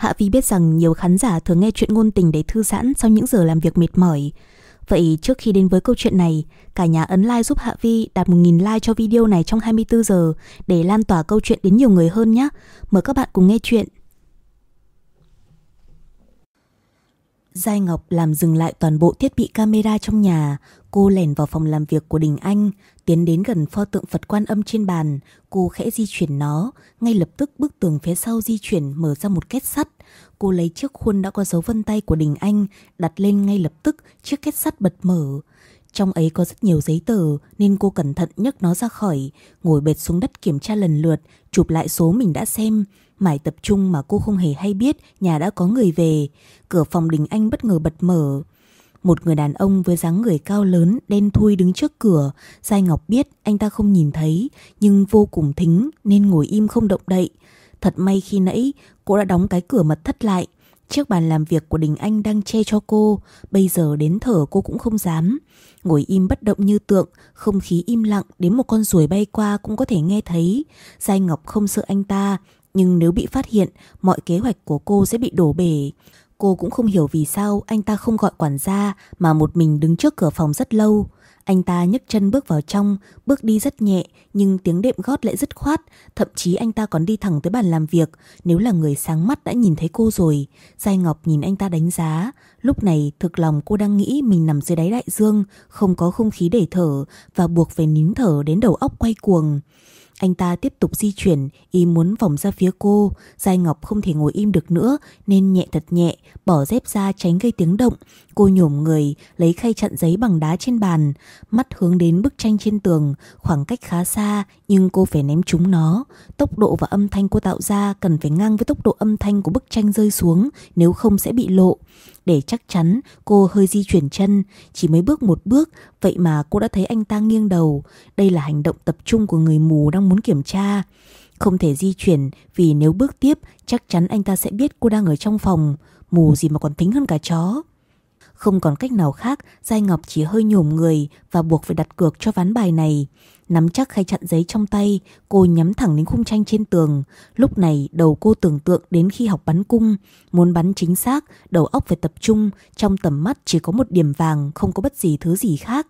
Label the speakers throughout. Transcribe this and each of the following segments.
Speaker 1: Hạ Vi biết rằng nhiều khán giả thường nghe chuyện ngôn tình để thư giãn sau những giờ làm việc mệt mỏi. Vậy trước khi đến với câu chuyện này, cả nhà ấn like giúp Hạ Vi đạt 1.000 like cho video này trong 24 giờ để lan tỏa câu chuyện đến nhiều người hơn nhé. Mời các bạn cùng nghe chuyện. Giai Ngọc làm dừng lại toàn bộ thiết bị camera trong nhà, cô lẻn vào phòng làm việc của Đình Anh, tiến đến gần pho tượng Phật quan âm trên bàn, cô khẽ di chuyển nó, ngay lập tức bức tường phía sau di chuyển mở ra một két sắt. Cô lấy chiếc khuôn đã có dấu vân tay của Đình Anh, đặt lên ngay lập tức, chiếc két sắt bật mở. Trong ấy có rất nhiều giấy tờ nên cô cẩn thận nhấc nó ra khỏi, ngồi bệt xuống đất kiểm tra lần lượt, chụp lại số mình đã xem. Mải tập trung mà cô không hề hay biết nhà đã có người về. Cửa phòng Đình Anh bất ngờ bật mở. Một người đàn ông với dáng người cao lớn, đen thui đứng trước cửa. Giai Ngọc biết anh ta không nhìn thấy, nhưng vô cùng thính nên ngồi im không động đậy. Thật may khi nãy cô đã đóng cái cửa mật thất lại. Chiếc bàn làm việc của Đình Anh đang che cho cô, bây giờ đến thở cô cũng không dám. Ngồi im bất động như tượng, không khí im lặng đến một con ruồi bay qua cũng có thể nghe thấy. Giai Ngọc không sợ anh ta, nhưng nếu bị phát hiện, mọi kế hoạch của cô sẽ bị đổ bể. Cô cũng không hiểu vì sao anh ta không gọi quản gia mà một mình đứng trước cửa phòng rất lâu. Anh ta nhấc chân bước vào trong, bước đi rất nhẹ nhưng tiếng đệm gót lại rất khoát, thậm chí anh ta còn đi thẳng tới bàn làm việc, nếu là người sáng mắt đã nhìn thấy cô rồi. Giai Ngọc nhìn anh ta đánh giá, lúc này thực lòng cô đang nghĩ mình nằm dưới đáy đại dương, không có không khí để thở và buộc phải nín thở đến đầu óc quay cuồng. Anh ta tiếp tục di chuyển, ý muốn vòng ra phía cô. Giai Ngọc không thể ngồi im được nữa nên nhẹ thật nhẹ, bỏ dép ra tránh gây tiếng động. Cô nhổm người, lấy khay chặn giấy bằng đá trên bàn, mắt hướng đến bức tranh trên tường, khoảng cách khá xa nhưng cô phải ném chúng nó. Tốc độ và âm thanh cô tạo ra cần phải ngang với tốc độ âm thanh của bức tranh rơi xuống, nếu không sẽ bị lộ. Để chắc chắn, cô hơi di chuyển chân, chỉ mới bước một bước, vậy mà cô đã thấy anh ta nghiêng đầu. Đây là hành động tập trung của người mù đang muốn kiểm tra. Không thể di chuyển vì nếu bước tiếp chắc chắn anh ta sẽ biết cô đang ở trong phòng. Mù gì mà còn tính hơn cả chó. Không còn cách nào khác, Giai Ngọc chỉ hơi nhổm người và buộc phải đặt cược cho ván bài này. Nắm chắc khay chặn giấy trong tay, cô nhắm thẳng đến khung tranh trên tường. Lúc này đầu cô tưởng tượng đến khi học bắn cung. Muốn bắn chính xác, đầu óc phải tập trung, trong tầm mắt chỉ có một điểm vàng, không có bất gì thứ gì khác.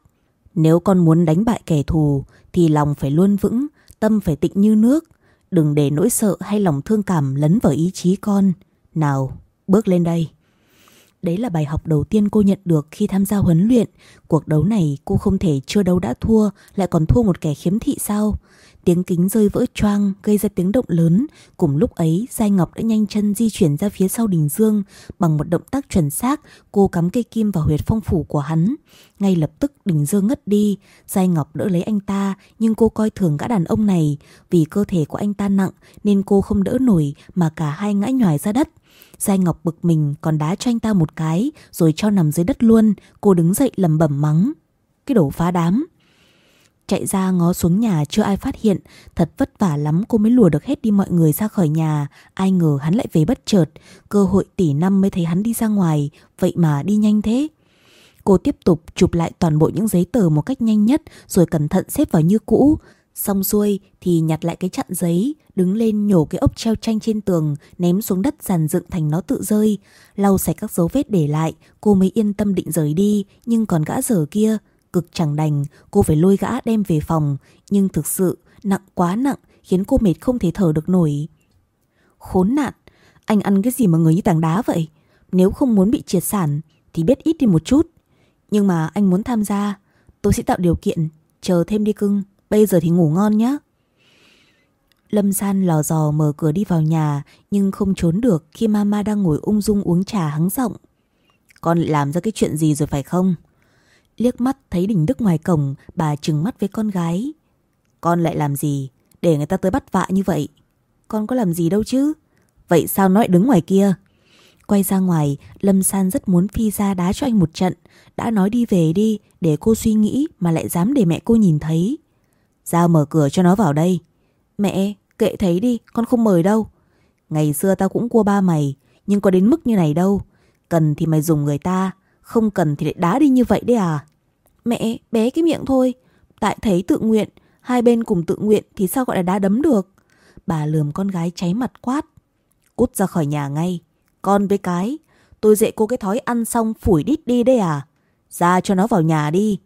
Speaker 1: Nếu con muốn đánh bại kẻ thù, thì lòng phải luôn vững, tâm phải tịnh như nước. Đừng để nỗi sợ hay lòng thương cảm lấn vào ý chí con. Nào, bước lên đây. Đấy là bài học đầu tiên cô nhận được khi tham gia huấn luyện. Cuộc đấu này cô không thể chưa đấu đã thua, lại còn thua một kẻ khiếm thị sao? Tiếng kính rơi vỡ choang gây ra tiếng động lớn. Cùng lúc ấy, Giai Ngọc đã nhanh chân di chuyển ra phía sau Đình Dương. Bằng một động tác chuẩn xác, cô cắm cây kim vào huyệt phong phủ của hắn. Ngay lập tức Đình Dương ngất đi. Giai Ngọc đỡ lấy anh ta, nhưng cô coi thường gã đàn ông này. Vì cơ thể của anh ta nặng nên cô không đỡ nổi mà cả hai ngã nhòi ra đất. Giai Ngọc bực mình, còn đá cho anh ta một cái, rồi cho nằm dưới đất luôn. Cô đứng dậy lầm bẩm mắng. Cái đồ phá đám. Chạy ra ngó xuống nhà, chưa ai phát hiện Thật vất vả lắm, cô mới lùa được hết đi mọi người ra khỏi nhà Ai ngờ hắn lại về bất chợt Cơ hội tỷ năm mới thấy hắn đi ra ngoài Vậy mà đi nhanh thế Cô tiếp tục chụp lại toàn bộ những giấy tờ một cách nhanh nhất, Rồi cẩn thận xếp vào như cũ Xong xuôi thì nhặt lại cái chặn giấy, đứng lên nhổ cái ốc treo tranh trên tường, ném xuống đất dàn dựng thành nó tự rơi. Lau sạch các dấu vết để lại, cô mới yên tâm định rời đi, nhưng còn gã dở kia, cực chẳng đành, cô phải lôi gã đem về phòng, nhưng thực sự nặng quá nặng, khiến cô mệt không thể thở được nổi. Khốn nạn, anh ăn cái gì mà người như tảng đá vậy? Nếu không muốn bị triệt sản thì biết ít đi một chút. Nhưng mà anh muốn tham gia, tôi sẽ tạo điều kiện, chờ thêm đi cưng. Bây giờ thì ngủ ngon nhé. Lâm San lò dò mở cửa đi vào nhà nhưng không trốn được khi mama đang ngồi ung dung uống trà hắng giọng. Con lại làm ra cái chuyện gì rồi phải không? Liếc mắt thấy Đình Đức ngoài cổng, bà trừng mắt với con gái. Con lại làm gì? Để người ta tới bắt vạ như vậy. Con có làm gì đâu chứ? Vậy sao nó lại đứng ngoài kia? Quay ra ngoài, Lâm San rất muốn phi ra đá cho anh một trận. Đã nói đi về đi, để cô suy nghĩ mà lại dám để mẹ cô nhìn thấy. Giao mở cửa cho nó vào đây. Mẹ, kệ thấy đi, con không mời đâu. Ngày xưa tao cũng cua ba mày, nhưng có đến mức như này đâu. Cần thì mày dùng người ta, không cần thì lại đá đi như vậy đấy à. Mẹ, bé cái miệng thôi. Tại thấy tự nguyện, hai bên cùng tự nguyện thì sao gọi là đá đấm được. Bà lườm con gái cháy mặt quát. Cút ra khỏi nhà ngay, Con với cái, tôi dạy cô cái thói ăn xong phủi đít đi đấy à? Ra cho nó vào nhà đi.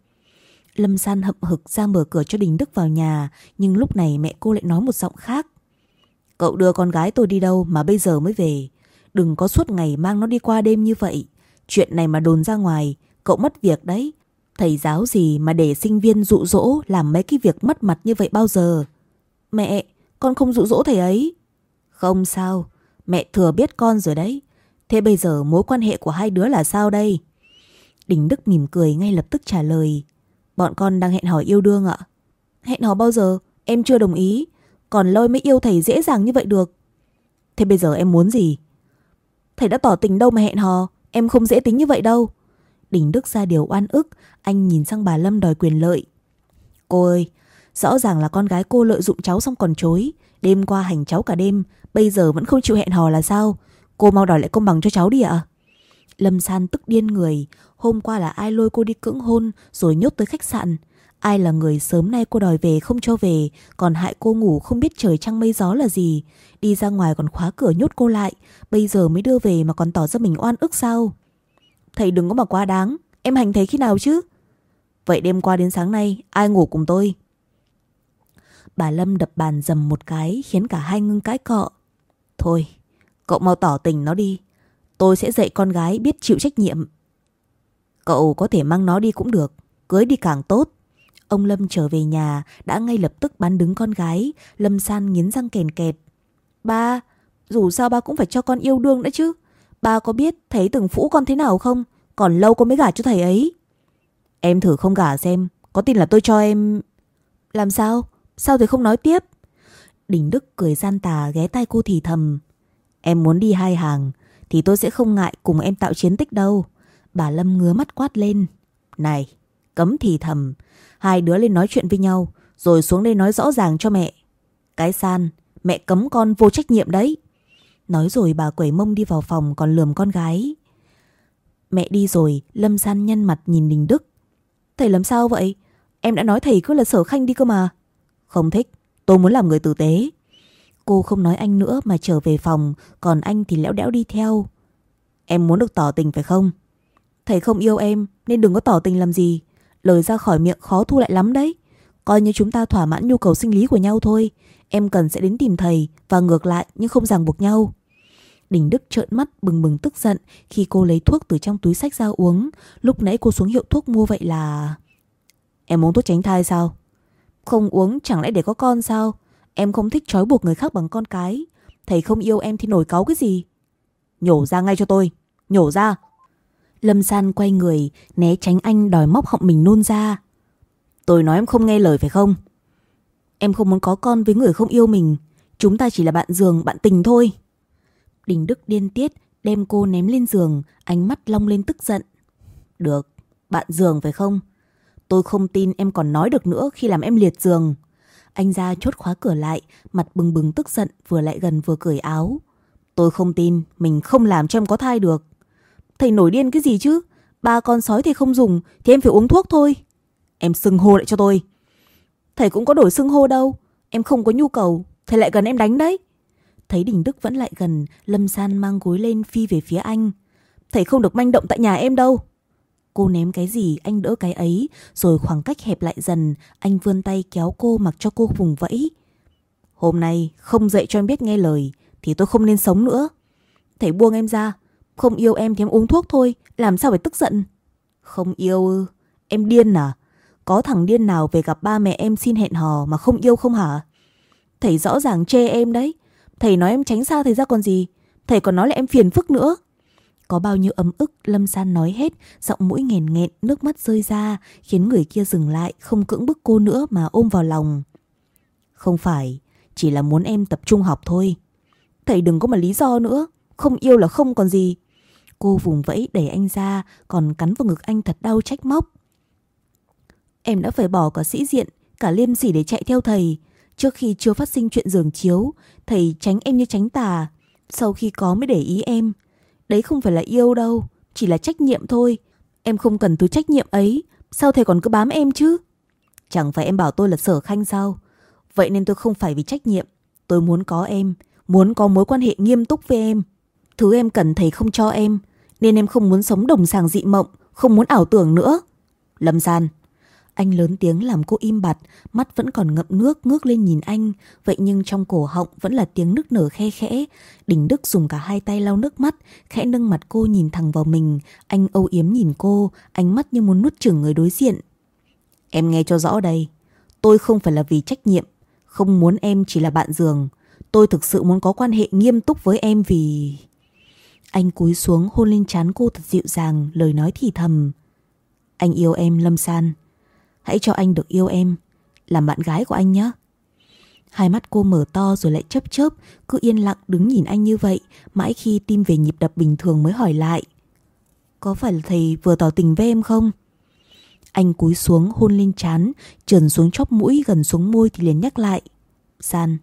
Speaker 1: Lâm San hậm hực ra mở cửa cho Đình Đức vào nhà, nhưng lúc này mẹ cô lại nói một giọng khác. Cậu đưa con gái tôi đi đâu mà bây giờ mới về. Đừng có suốt ngày mang nó đi qua đêm như vậy. Chuyện này mà đồn ra ngoài, cậu mất việc đấy. Thầy giáo gì mà để sinh viên dụ dỗ làm mấy cái việc mất mặt như vậy bao giờ? Mẹ, con không dụ dỗ thầy ấy. Không sao, mẹ thừa biết con rồi đấy. Thế bây giờ mối quan hệ của hai đứa là sao đây? Đình Đức mỉm cười ngay lập tức trả lời. Bọn con đang hẹn hò yêu đương ạ. Hẹn hò bao giờ? Em chưa đồng ý. Còn lôi mới yêu thầy dễ dàng như vậy được. Thế bây giờ em muốn gì? Thầy đã tỏ tình đâu mà hẹn hò. Em không dễ tính như vậy đâu. Đình Đức ra điều oan ức. Anh nhìn sang bà Lâm đòi quyền lợi. Cô ơi, rõ ràng là con gái cô lợi dụng cháu xong còn chối. Đêm qua hành cháu cả đêm. Bây giờ vẫn không chịu hẹn hò là sao? Cô mau đòi lại công bằng cho cháu đi ạ. Lâm San tức điên người. Hôm qua là ai lôi cô đi cưỡng hôn rồi nhốt tới khách sạn. Ai là người sớm nay cô đòi về không cho về, còn hại cô ngủ không biết trời trăng mây gió là gì. Đi ra ngoài còn khóa cửa nhốt cô lại, bây giờ mới đưa về mà còn tỏ ra mình oan ức sao? Thầy đừng có mà quá đáng, em hành thế khi nào chứ? Vậy đêm qua đến sáng nay, ai ngủ cùng tôi? Bà Lâm đập bàn dầm một cái khiến cả hai ngưng cãi cọ. Thôi, cậu mau tỏ tình nó đi. Tôi sẽ dạy con gái biết chịu trách nhiệm. Cậu có thể mang nó đi cũng được, cưới đi càng tốt. Ông Lâm trở về nhà đã ngay lập tức bán đứng con gái, Lâm San nghiến răng kèn kẹt. Ba, dù sao ba cũng phải cho con yêu đương nữa chứ. Ba có biết thấy từng phũ con thế nào không? Còn lâu có mới gả cho thầy ấy. Em thử không gả xem, có tin là tôi cho em... Làm sao? Sao thì không nói tiếp? Đình Đức cười gian tà ghé tay cô thì thầm. Em muốn đi hai hàng, thì tôi sẽ không ngại cùng em tạo chiến tích đâu. Bà Lâm ngứa mắt quát lên. Này, cấm thì thầm, hai đứa lên nói chuyện với nhau, rồi xuống đây nói rõ ràng cho mẹ. Cái san, mẹ cấm con vô trách nhiệm đấy. Nói rồi bà quẩy mông đi vào phòng còn lườm con gái. Mẹ đi rồi, Lâm San nhăn mặt nhìn Đình Đức. Thầy làm sao vậy? Em đã nói thầy cứ là sở khanh đi cơ mà. Không thích, tôi muốn làm người tử tế. Cô không nói anh nữa mà trở về phòng, còn anh thì lẽo đẽo đi theo. Em muốn được tỏ tình phải không? Thầy không yêu em nên đừng có tỏ tình làm gì. Lời ra khỏi miệng khó thu lại lắm đấy. Coi như chúng ta thỏa mãn nhu cầu sinh lý của nhau thôi. Em cần sẽ đến tìm thầy và ngược lại nhưng không ràng buộc nhau. Đình Đức trợn mắt bừng bừng tức giận khi cô lấy thuốc từ trong túi sách ra uống. Lúc nãy cô xuống hiệu thuốc mua vậy là... Em uống thuốc tránh thai sao? Không uống chẳng lẽ để có con sao? Em không thích trói buộc người khác bằng con cái. Thầy không yêu em thì nổi cáu cái gì? Nhổ ra ngay cho tôi. Nhổ ra. Lâm San quay người, né tránh anh đòi móc họng mình nôn ra. Tôi nói em không nghe lời phải không? Em không muốn có con với người không yêu mình. Chúng ta chỉ là bạn giường, bạn tình thôi. Đình Đức điên tiết, đem cô ném lên giường, ánh mắt long lên tức giận. Được, bạn giường phải không? Tôi không tin em còn nói được nữa khi làm em liệt giường. Anh ra chốt khóa cửa lại, mặt bừng bừng tức giận, vừa lại gần vừa cởi áo. Tôi không tin, mình không làm cho em có thai được. Thầy nổi điên cái gì chứ? Ba con sói thì không dùng, thì em phải uống thuốc thôi. Em xưng hô lại cho tôi. Thầy cũng có đổi xưng hô đâu. Em không có nhu cầu, thầy lại gần em đánh đấy. Thấy Đình Đức vẫn lại gần, Lâm San mang gối lên phi về phía anh. Thầy không được manh động tại nhà em đâu. Cô ném cái gì, anh đỡ cái ấy. Rồi khoảng cách hẹp lại dần, Anh vươn tay kéo cô mặc cho cô vùng vẫy. Hôm nay không dạy cho em biết nghe lời, Thì tôi không nên sống nữa. Thầy buông em ra, Không yêu em thì em uống thuốc thôi, Làm sao phải tức giận? Không yêu ư Em điên à? Có thằng điên nào về gặp ba mẹ em xin hẹn hò Mà không yêu không hả? Thầy rõ ràng chê em đấy. Thầy nói em tránh xa thầy ra còn gì. Thầy còn nói là em phiền phức nữa có bao nhiêu ấm ức Lâm San nói hết, giọng mũi nghèn nghẹn, nước mắt rơi ra, khiến người kia dừng lại, không cưỡng bức cô nữa mà ôm vào lòng. Không phải, chỉ là muốn em tập trung học thôi. Thầy đừng có mà lý do nữa, không yêu là không còn gì. Cô vùng vẫy đẩy anh ra, còn cắn vào ngực anh thật đau trách móc. Em đã phải bỏ cả sĩ diện, cả liêm sỉ để chạy theo thầy. Trước khi chưa phát sinh chuyện giường chiếu, thầy tránh em như tránh tà. Sau khi có mới để ý em, Đấy không phải là yêu đâu, chỉ là trách nhiệm thôi. Em không cần thứ trách nhiệm ấy, sao thầy còn cứ bám em chứ? Chẳng phải em bảo tôi là sở khanh sao? Vậy nên tôi không phải vì trách nhiệm. Tôi muốn có em, muốn có mối quan hệ nghiêm túc với em. Thứ em cần thầy không cho em, nên em không muốn sống đồng sàng dị mộng, không muốn ảo tưởng nữa. Lâm San, anh lớn tiếng làm cô im bặt, mắt vẫn còn ngậm nước ngước lên nhìn anh, vậy nhưng trong cổ họng vẫn là tiếng nức nở khe khẽ. Đình Đức dùng cả hai tay lau nước mắt, khẽ nâng mặt cô nhìn thẳng vào mình, anh âu yếm nhìn cô, ánh mắt như muốn nuốt chửng người đối diện. Em nghe cho rõ đây, tôi không phải là vì trách nhiệm, không muốn em chỉ là bạn giường. Tôi thực sự muốn có quan hệ nghiêm túc với em vì... Anh cúi xuống hôn lên trán cô thật dịu dàng, lời nói thì thầm. Anh yêu em Lâm San. Hãy cho anh được yêu em, làm bạn gái của anh nhé. Hai mắt cô mở to rồi lại chớp chớp, cứ yên lặng đứng nhìn anh như vậy, mãi khi tim về nhịp đập bình thường mới hỏi lại. Có phải là thầy vừa tỏ tình với em không? Anh cúi xuống hôn lên trán, trườn xuống chóp mũi gần xuống môi thì liền nhắc lại. San,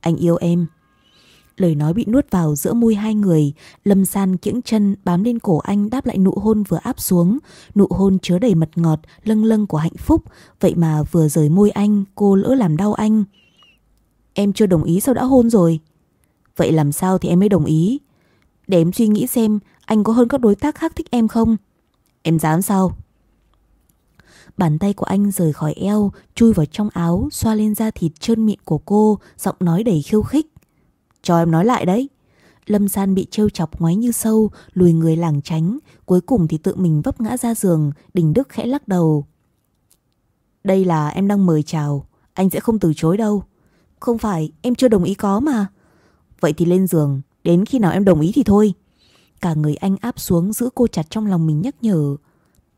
Speaker 1: anh yêu em. Lời nói bị nuốt vào giữa môi hai người, Lâm San kiễng chân bám lên cổ anh đáp lại nụ hôn vừa áp xuống, nụ hôn chứa đầy mật ngọt, lâng lâng của hạnh phúc, vậy mà vừa rời môi anh, cô lỡ làm đau anh. Em chưa đồng ý sao đã hôn rồi? Vậy làm sao thì em mới đồng ý? Để em suy nghĩ xem anh có hơn các đối tác khác thích em không? Em dám sao? Bàn tay của anh rời khỏi eo, chui vào trong áo, xoa lên da thịt trơn mịn của cô, giọng nói đầy khiêu khích. Cho em nói lại đấy. Lâm San bị trêu chọc ngoái như sâu, lùi người lảng tránh, cuối cùng thì tự mình vấp ngã ra giường, Đình Đức khẽ lắc đầu. Đây là em đang mời chào, anh sẽ không từ chối đâu. Không phải, em chưa đồng ý có mà. Vậy thì lên giường, đến khi nào em đồng ý thì thôi. Cả người anh áp xuống giữ cô chặt trong lòng mình nhắc nhở.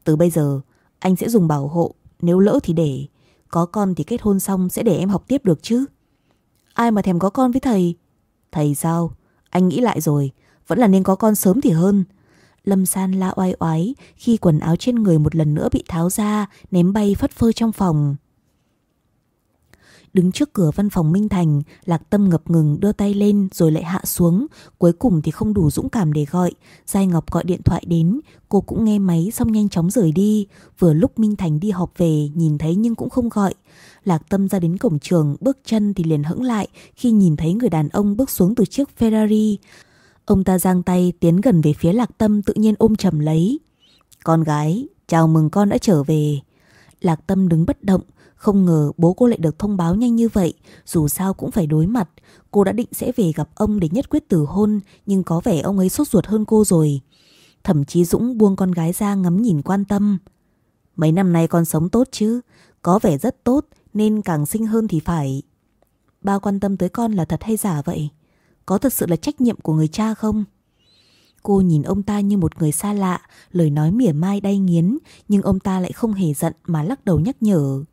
Speaker 1: Từ bây giờ, anh sẽ dùng bảo hộ, nếu lỡ thì để. Có con thì kết hôn xong sẽ để em học tiếp được chứ. Ai mà thèm có con với thầy, Thầy sao? Anh nghĩ lại rồi, vẫn là nên có con sớm thì hơn. Lâm San la oai oái khi quần áo trên người một lần nữa bị tháo ra, ném bay phất phơ trong phòng. Đứng trước cửa văn phòng Minh Thành, Lạc Tâm ngập ngừng đưa tay lên rồi lại hạ xuống. Cuối cùng thì không đủ dũng cảm để gọi. Giai Ngọc gọi điện thoại đến, cô cũng nghe máy xong nhanh chóng rời đi. Vừa lúc Minh Thành đi họp về, nhìn thấy nhưng cũng không gọi. Lạc Tâm ra đến cổng trường, bước chân thì liền hững lại khi nhìn thấy người đàn ông bước xuống từ chiếc Ferrari. Ông ta giang tay tiến gần về phía Lạc Tâm tự nhiên ôm chầm lấy. Con gái, chào mừng con đã trở về. Lạc Tâm đứng bất động, không ngờ bố cô lại được thông báo nhanh như vậy, dù sao cũng phải đối mặt. Cô đã định sẽ về gặp ông để nhất quyết từ hôn, nhưng có vẻ ông ấy sốt ruột hơn cô rồi. Thậm chí Dũng buông con gái ra ngắm nhìn quan tâm. Mấy năm nay con sống tốt chứ, có vẻ rất tốt nên càng sinh hơn thì phải. Ba quan tâm tới con là thật hay giả vậy? Có thật sự là trách nhiệm của người cha không? Cô nhìn ông ta như một người xa lạ, lời nói mỉa mai đay nghiến, nhưng ông ta lại không hề giận mà lắc đầu nhắc nhở.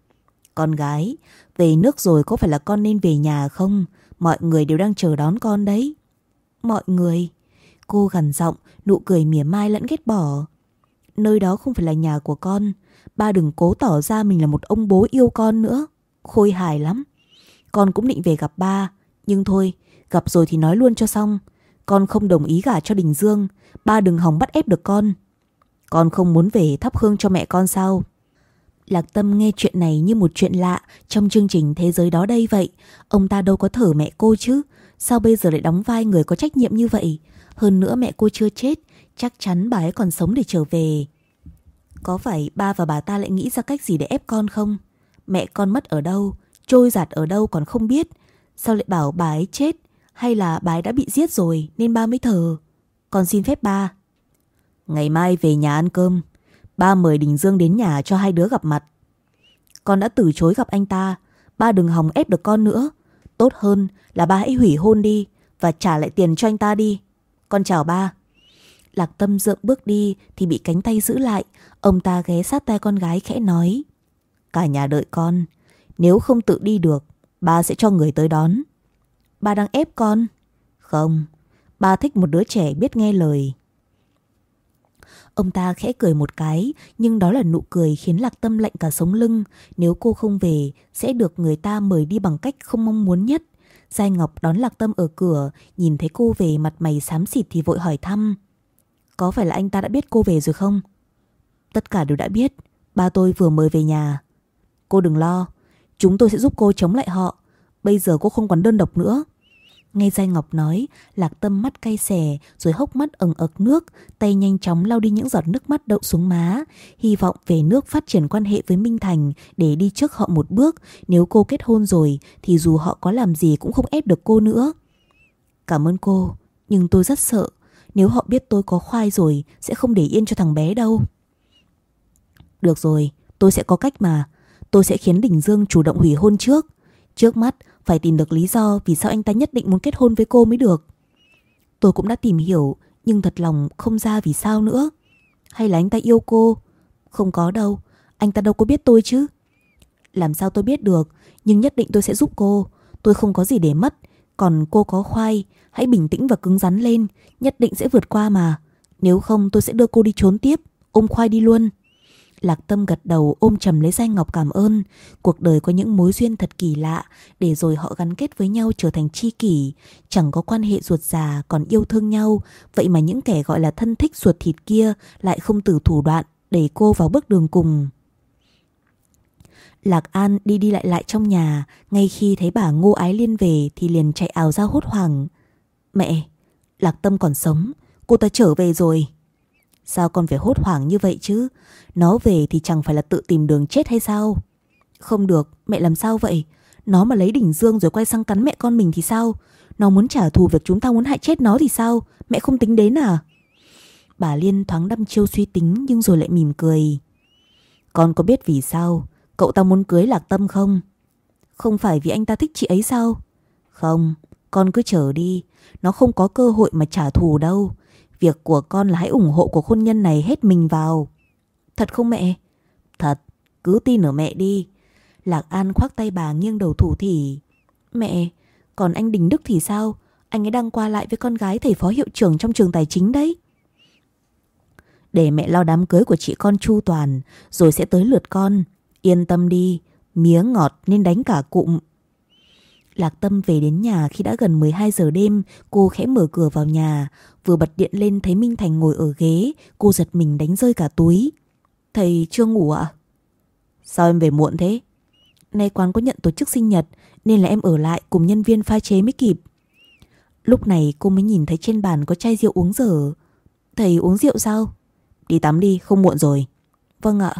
Speaker 1: Con gái, về nước rồi có phải là con nên về nhà không? Mọi người đều đang chờ đón con đấy. Mọi người? Cô gằn giọng, nụ cười mỉa mai lẫn ghét bỏ. Nơi đó không phải là nhà của con. Ba đừng cố tỏ ra mình là một ông bố yêu con nữa. Khôi hài lắm. Con cũng định về gặp ba. Nhưng thôi, gặp rồi thì nói luôn cho xong. Con không đồng ý gả cho Đình Dương. Ba đừng hòng bắt ép được con. Con không muốn về thắp hương cho mẹ con sao? Lạc Tâm nghe chuyện này như một chuyện lạ trong chương trình Thế giới đó đây vậy. Ông ta đâu có thở mẹ cô chứ. Sao bây giờ lại đóng vai người có trách nhiệm như vậy? Hơn nữa mẹ cô chưa chết, chắc chắn bà ấy còn sống để trở về. Có phải ba và bà ta lại nghĩ ra cách gì để ép con không? Mẹ con mất ở đâu, trôi giạt ở đâu còn không biết. Sao lại bảo bà ấy chết? Hay là bà ấy đã bị giết rồi nên ba mới thờ? Con xin phép ba. Ngày mai về nhà ăn cơm, Ba mời Đình Dương đến nhà cho hai đứa gặp mặt. Con đã từ chối gặp anh ta, ba đừng hòng ép được con nữa. Tốt hơn là ba hãy hủy hôn đi và trả lại tiền cho anh ta đi. Con chào ba. Lạc Tâm dượng bước đi thì bị cánh tay giữ lại. Ông ta ghé sát tay con gái khẽ nói. Cả nhà đợi con. Nếu không tự đi được, ba sẽ cho người tới đón. Ba đang ép con. Không, ba thích một đứa trẻ biết nghe lời. Ông ta khẽ cười một cái, nhưng đó là nụ cười khiến Lạc Tâm lạnh cả sống lưng. Nếu cô không về, sẽ được người ta mời đi bằng cách không mong muốn nhất. Giai Ngọc đón Lạc Tâm ở cửa, nhìn thấy cô về mặt mày xám xịt thì vội hỏi thăm. Có phải là anh ta đã biết cô về rồi không? Tất cả đều đã biết, ba tôi vừa mời về nhà. Cô đừng lo, chúng tôi sẽ giúp cô chống lại họ. Bây giờ cô không còn đơn độc nữa. Nghe Giai Ngọc nói, Lạc Tâm mắt cay xè, rồi hốc mắt ẩn ực nước, tay nhanh chóng lau đi những giọt nước mắt đậu xuống má, hy vọng về nước phát triển quan hệ với Minh Thành để đi trước họ một bước, nếu cô kết hôn rồi thì dù họ có làm gì cũng không ép được cô nữa. Cảm ơn cô, nhưng tôi rất sợ, nếu họ biết tôi có khoai rồi sẽ không để yên cho thằng bé đâu. Được rồi, tôi sẽ có cách mà, tôi sẽ khiến Đình Dương chủ động hủy hôn trước. Trước mắt phải tìm được lý do vì sao anh ta nhất định muốn kết hôn với cô mới được. Tôi cũng đã tìm hiểu nhưng thật lòng không ra vì sao nữa. Hay là anh ta yêu cô? Không có đâu, anh ta đâu có biết tôi chứ. Làm sao tôi biết được, nhưng nhất định tôi sẽ giúp cô. Tôi không có gì để mất, còn cô có khoai, hãy bình tĩnh và cứng rắn lên, nhất định sẽ vượt qua mà. Nếu không tôi sẽ đưa cô đi trốn tiếp, ôm khoai đi luôn. Lạc Tâm gật đầu ôm chầm lấy danh Ngọc cảm ơn. Cuộc đời có những mối duyên thật kỳ lạ, để rồi họ gắn kết với nhau trở thành tri kỷ. Chẳng có quan hệ ruột già, còn yêu thương nhau. Vậy mà những kẻ gọi là thân thích ruột thịt kia lại không từ thủ đoạn, đẩy cô vào bước đường cùng. Lạc An đi đi lại lại trong nhà, ngay khi thấy bà Ngô Ái Liên về thì liền chạy ảo ra hốt hoảng. Mẹ, Lạc Tâm còn sống, cô ta trở về rồi. Sao con phải hốt hoảng như vậy chứ? Nó về thì chẳng phải là tự tìm đường chết hay sao? Không được, mẹ làm sao vậy? Nó mà lấy đỉnh dương rồi quay sang cắn mẹ con mình thì sao? Nó muốn trả thù việc chúng ta muốn hại chết nó thì sao? Mẹ không tính đến à? Bà Liên thoáng đăm chiêu suy tính nhưng rồi lại mỉm cười. Con có biết vì sao cậu ta muốn cưới Lạc Tâm không? Không phải vì anh ta thích chị ấy sao? Không, con cứ chờ đi. Nó không có cơ hội mà trả thù đâu. Việc của con là hãy ủng hộ cuộc hôn nhân này hết mình vào. Thật không mẹ? Thật, cứ tin ở mẹ đi. Lạc An khoác tay bà nghiêng đầu thủ thỉ. Mẹ, còn anh Đình Đức thì sao? Anh ấy đang qua lại với con gái thầy phó hiệu trưởng trong trường tài chính đấy. Để mẹ lo đám cưới của chị con Chu Toàn, rồi sẽ tới lượt con. Yên tâm đi, mía ngọt nên đánh cả cụm. Lạc Tâm về đến nhà khi đã gần 12 giờ đêm, cô khẽ mở cửa vào nhà, vừa bật điện lên thấy Minh Thành ngồi ở ghế, cô giật mình đánh rơi cả túi. Thầy chưa ngủ ạ? Sao em về muộn thế? Nay quán có nhận tổ chức sinh nhật nên là em ở lại cùng nhân viên pha chế mới kịp. Lúc này cô mới nhìn thấy trên bàn có chai rượu uống dở. Thầy uống rượu sao? Đi tắm đi, không muộn rồi. Vâng ạ.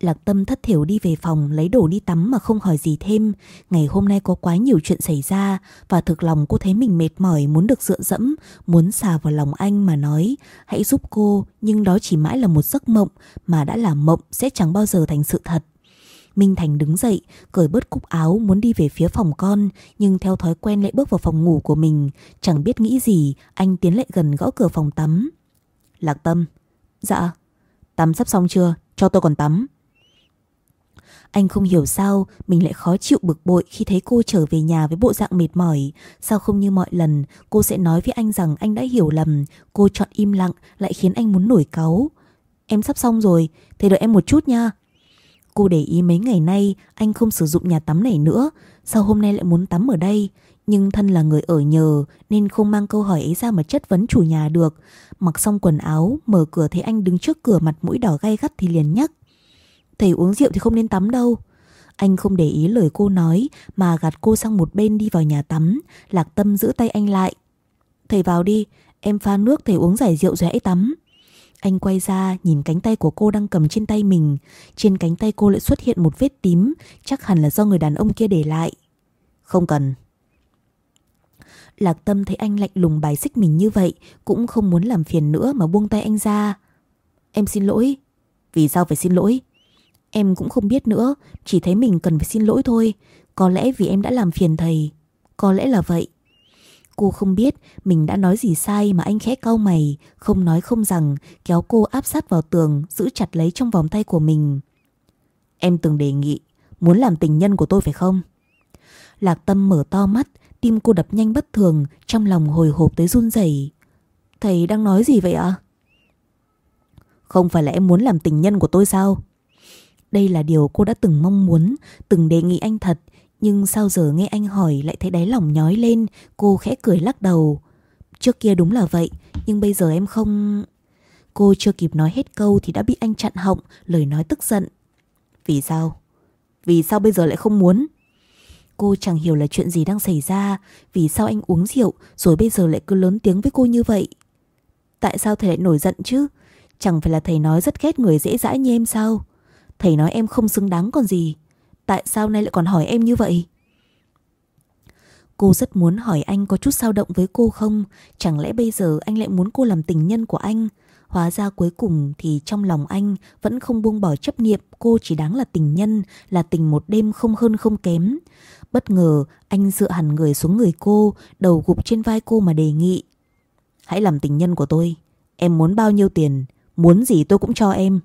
Speaker 1: Lạc Tâm thất thiểu đi về phòng lấy đồ đi tắm mà không hỏi gì thêm. Ngày hôm nay có quá nhiều chuyện xảy ra và thực lòng cô thấy mình mệt mỏi muốn được dựa dẫm, muốn xà vào lòng anh mà nói hãy giúp cô nhưng đó chỉ mãi là một giấc mộng mà đã là mộng sẽ chẳng bao giờ thành sự thật. Minh Thành đứng dậy, cởi bớt cúc áo muốn đi về phía phòng con, nhưng theo thói quen lại bước vào phòng ngủ của mình. Chẳng biết nghĩ gì, anh tiến lại gần gõ cửa phòng tắm. Lạc Tâm. Dạ. Tắm sắp xong chưa? Cho tôi còn tắm. Anh không hiểu sao mình lại khó chịu bực bội khi thấy cô trở về nhà với bộ dạng mệt mỏi. Sao không như mọi lần cô sẽ nói với anh rằng anh đã hiểu lầm. Cô chọn im lặng lại khiến anh muốn nổi cáu. Em sắp xong rồi, thế đợi em một chút nha. Cô để ý mấy ngày nay anh không sử dụng nhà tắm này nữa. Sao hôm nay lại muốn tắm ở đây? Nhưng thân là người ở nhờ nên không mang câu hỏi ấy ra mà chất vấn chủ nhà được. Mặc xong quần áo, mở cửa thấy anh đứng trước cửa mặt mũi đỏ gay gắt thì liền nhắc. Thầy uống rượu thì không nên tắm đâu. Anh không để ý lời cô nói mà gạt cô sang một bên đi vào nhà tắm. Lạc tâm giữ tay anh lại. Thầy vào đi, em pha nước thầy uống giải rượu rồi hãy tắm. Anh quay ra nhìn cánh tay của cô đang cầm trên tay mình. Trên cánh tay cô lại xuất hiện một vết tím, chắc hẳn là do người đàn ông kia để lại. Không cần. Lạc tâm thấy anh lạnh lùng bài xích mình như vậy, cũng không muốn làm phiền nữa mà buông tay anh ra. Em xin lỗi. Vì sao phải xin lỗi? Em cũng không biết nữa, chỉ thấy mình cần phải xin lỗi thôi. Có lẽ vì em đã làm phiền thầy. Có lẽ là vậy. Cô không biết mình đã nói gì sai mà anh khẽ cau mày, không nói không rằng, kéo cô áp sát vào tường, giữ chặt lấy trong vòng tay của mình. Em từng đề nghị, muốn làm tình nhân của tôi phải không? Lạc Tâm mở to mắt, tim cô đập nhanh bất thường, trong lòng hồi hộp tới run rẩy. Thầy đang nói gì vậy ạ? Không phải là em muốn làm tình nhân của tôi sao? Đây là điều cô đã từng mong muốn, từng đề nghị anh thật, nhưng sao giờ nghe anh hỏi lại thấy đáy lòng nhói lên, cô khẽ cười lắc đầu. Trước kia đúng là vậy, nhưng bây giờ em không... Cô chưa kịp nói hết câu thì đã bị anh chặn họng, lời nói tức giận. Vì sao? Vì sao bây giờ lại không muốn? Cô chẳng hiểu là chuyện gì đang xảy ra Vì sao anh uống rượu Rồi bây giờ lại cứ lớn tiếng với cô như vậy Tại sao thầy lại nổi giận chứ Chẳng phải là thầy nói rất ghét người dễ dãi như em sao Thầy nói em không xứng đáng còn gì Tại sao nay lại còn hỏi em như vậy Cô rất muốn hỏi anh có chút sao động với cô không Chẳng lẽ bây giờ anh lại muốn cô làm tình nhân của anh Hóa ra cuối cùng thì trong lòng anh vẫn không buông bỏ chấp niệm cô chỉ đáng là tình nhân, là tình một đêm không hơn không kém. Bất ngờ anh dựa hẳn người xuống người cô, đầu gục trên vai cô mà đề nghị. Hãy làm tình nhân của tôi, em muốn bao nhiêu tiền, muốn gì tôi cũng cho em.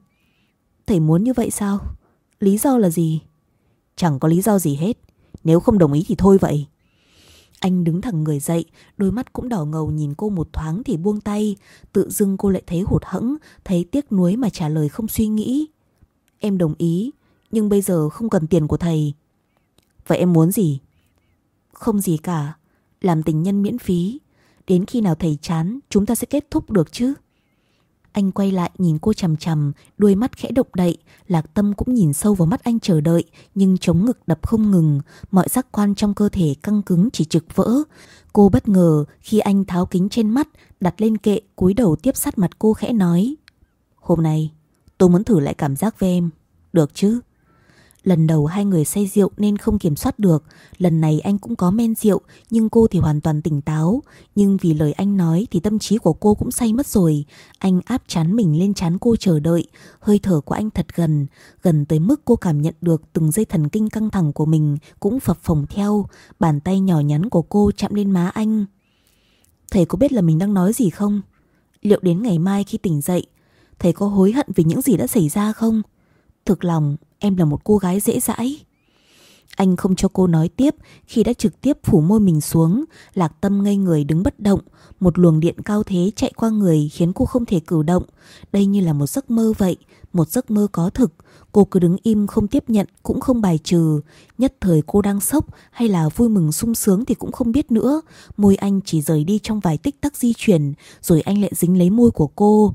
Speaker 1: Thầy muốn như vậy sao? Lý do là gì? Chẳng có lý do gì hết, nếu không đồng ý thì thôi vậy. Anh đứng thẳng người dậy, đôi mắt cũng đỏ ngầu nhìn cô một thoáng thì buông tay. Tự dưng cô lại thấy hụt hẫng, thấy tiếc nuối mà trả lời không suy nghĩ. Em đồng ý, nhưng bây giờ không cần tiền của thầy. Vậy em muốn gì? Không gì cả, làm tình nhân miễn phí. Đến khi nào thầy chán, chúng ta sẽ kết thúc được chứ? Anh quay lại nhìn cô chằm chằm, đuôi mắt khẽ động đậy, Lạc Tâm cũng nhìn sâu vào mắt anh chờ đợi, nhưng chống ngực đập không ngừng, mọi giác quan trong cơ thể căng cứng chỉ trực vỡ. Cô bất ngờ khi anh tháo kính trên mắt, đặt lên kệ, cúi đầu tiếp sát mặt cô khẽ nói. Hôm nay, tôi muốn thử lại cảm giác với em, được chứ? Lần đầu hai người say rượu nên không kiểm soát được. Lần này anh cũng có men rượu, Nhưng cô thì hoàn toàn tỉnh táo. Nhưng vì lời anh nói thì tâm trí của cô cũng say mất rồi. Anh áp chán mình lên chán cô chờ đợi. Hơi thở của anh thật gần Gần tới mức cô cảm nhận được từng dây thần kinh căng thẳng của mình Cũng phập phồng theo. Bàn tay nhỏ nhắn của cô chạm lên má anh. Thầy có biết là mình đang nói gì không? Liệu đến ngày mai khi tỉnh dậy, Thầy có hối hận vì những gì đã xảy ra không? Thực lòng em là một cô gái dễ dãi. Anh không cho cô nói tiếp khi đã trực tiếp phủ môi mình xuống, lạc tâm ngây người đứng bất động, một luồng điện cao thế chạy qua người khiến cô không thể cử động. Đây như là một giấc mơ vậy, một giấc mơ có thực. Cô cứ đứng im không tiếp nhận cũng không bài trừ. Nhất thời cô đang sốc hay là vui mừng sung sướng thì cũng không biết nữa. Môi anh chỉ rời đi trong vài tích tắc di chuyển, rồi anh lại dính lấy môi của cô.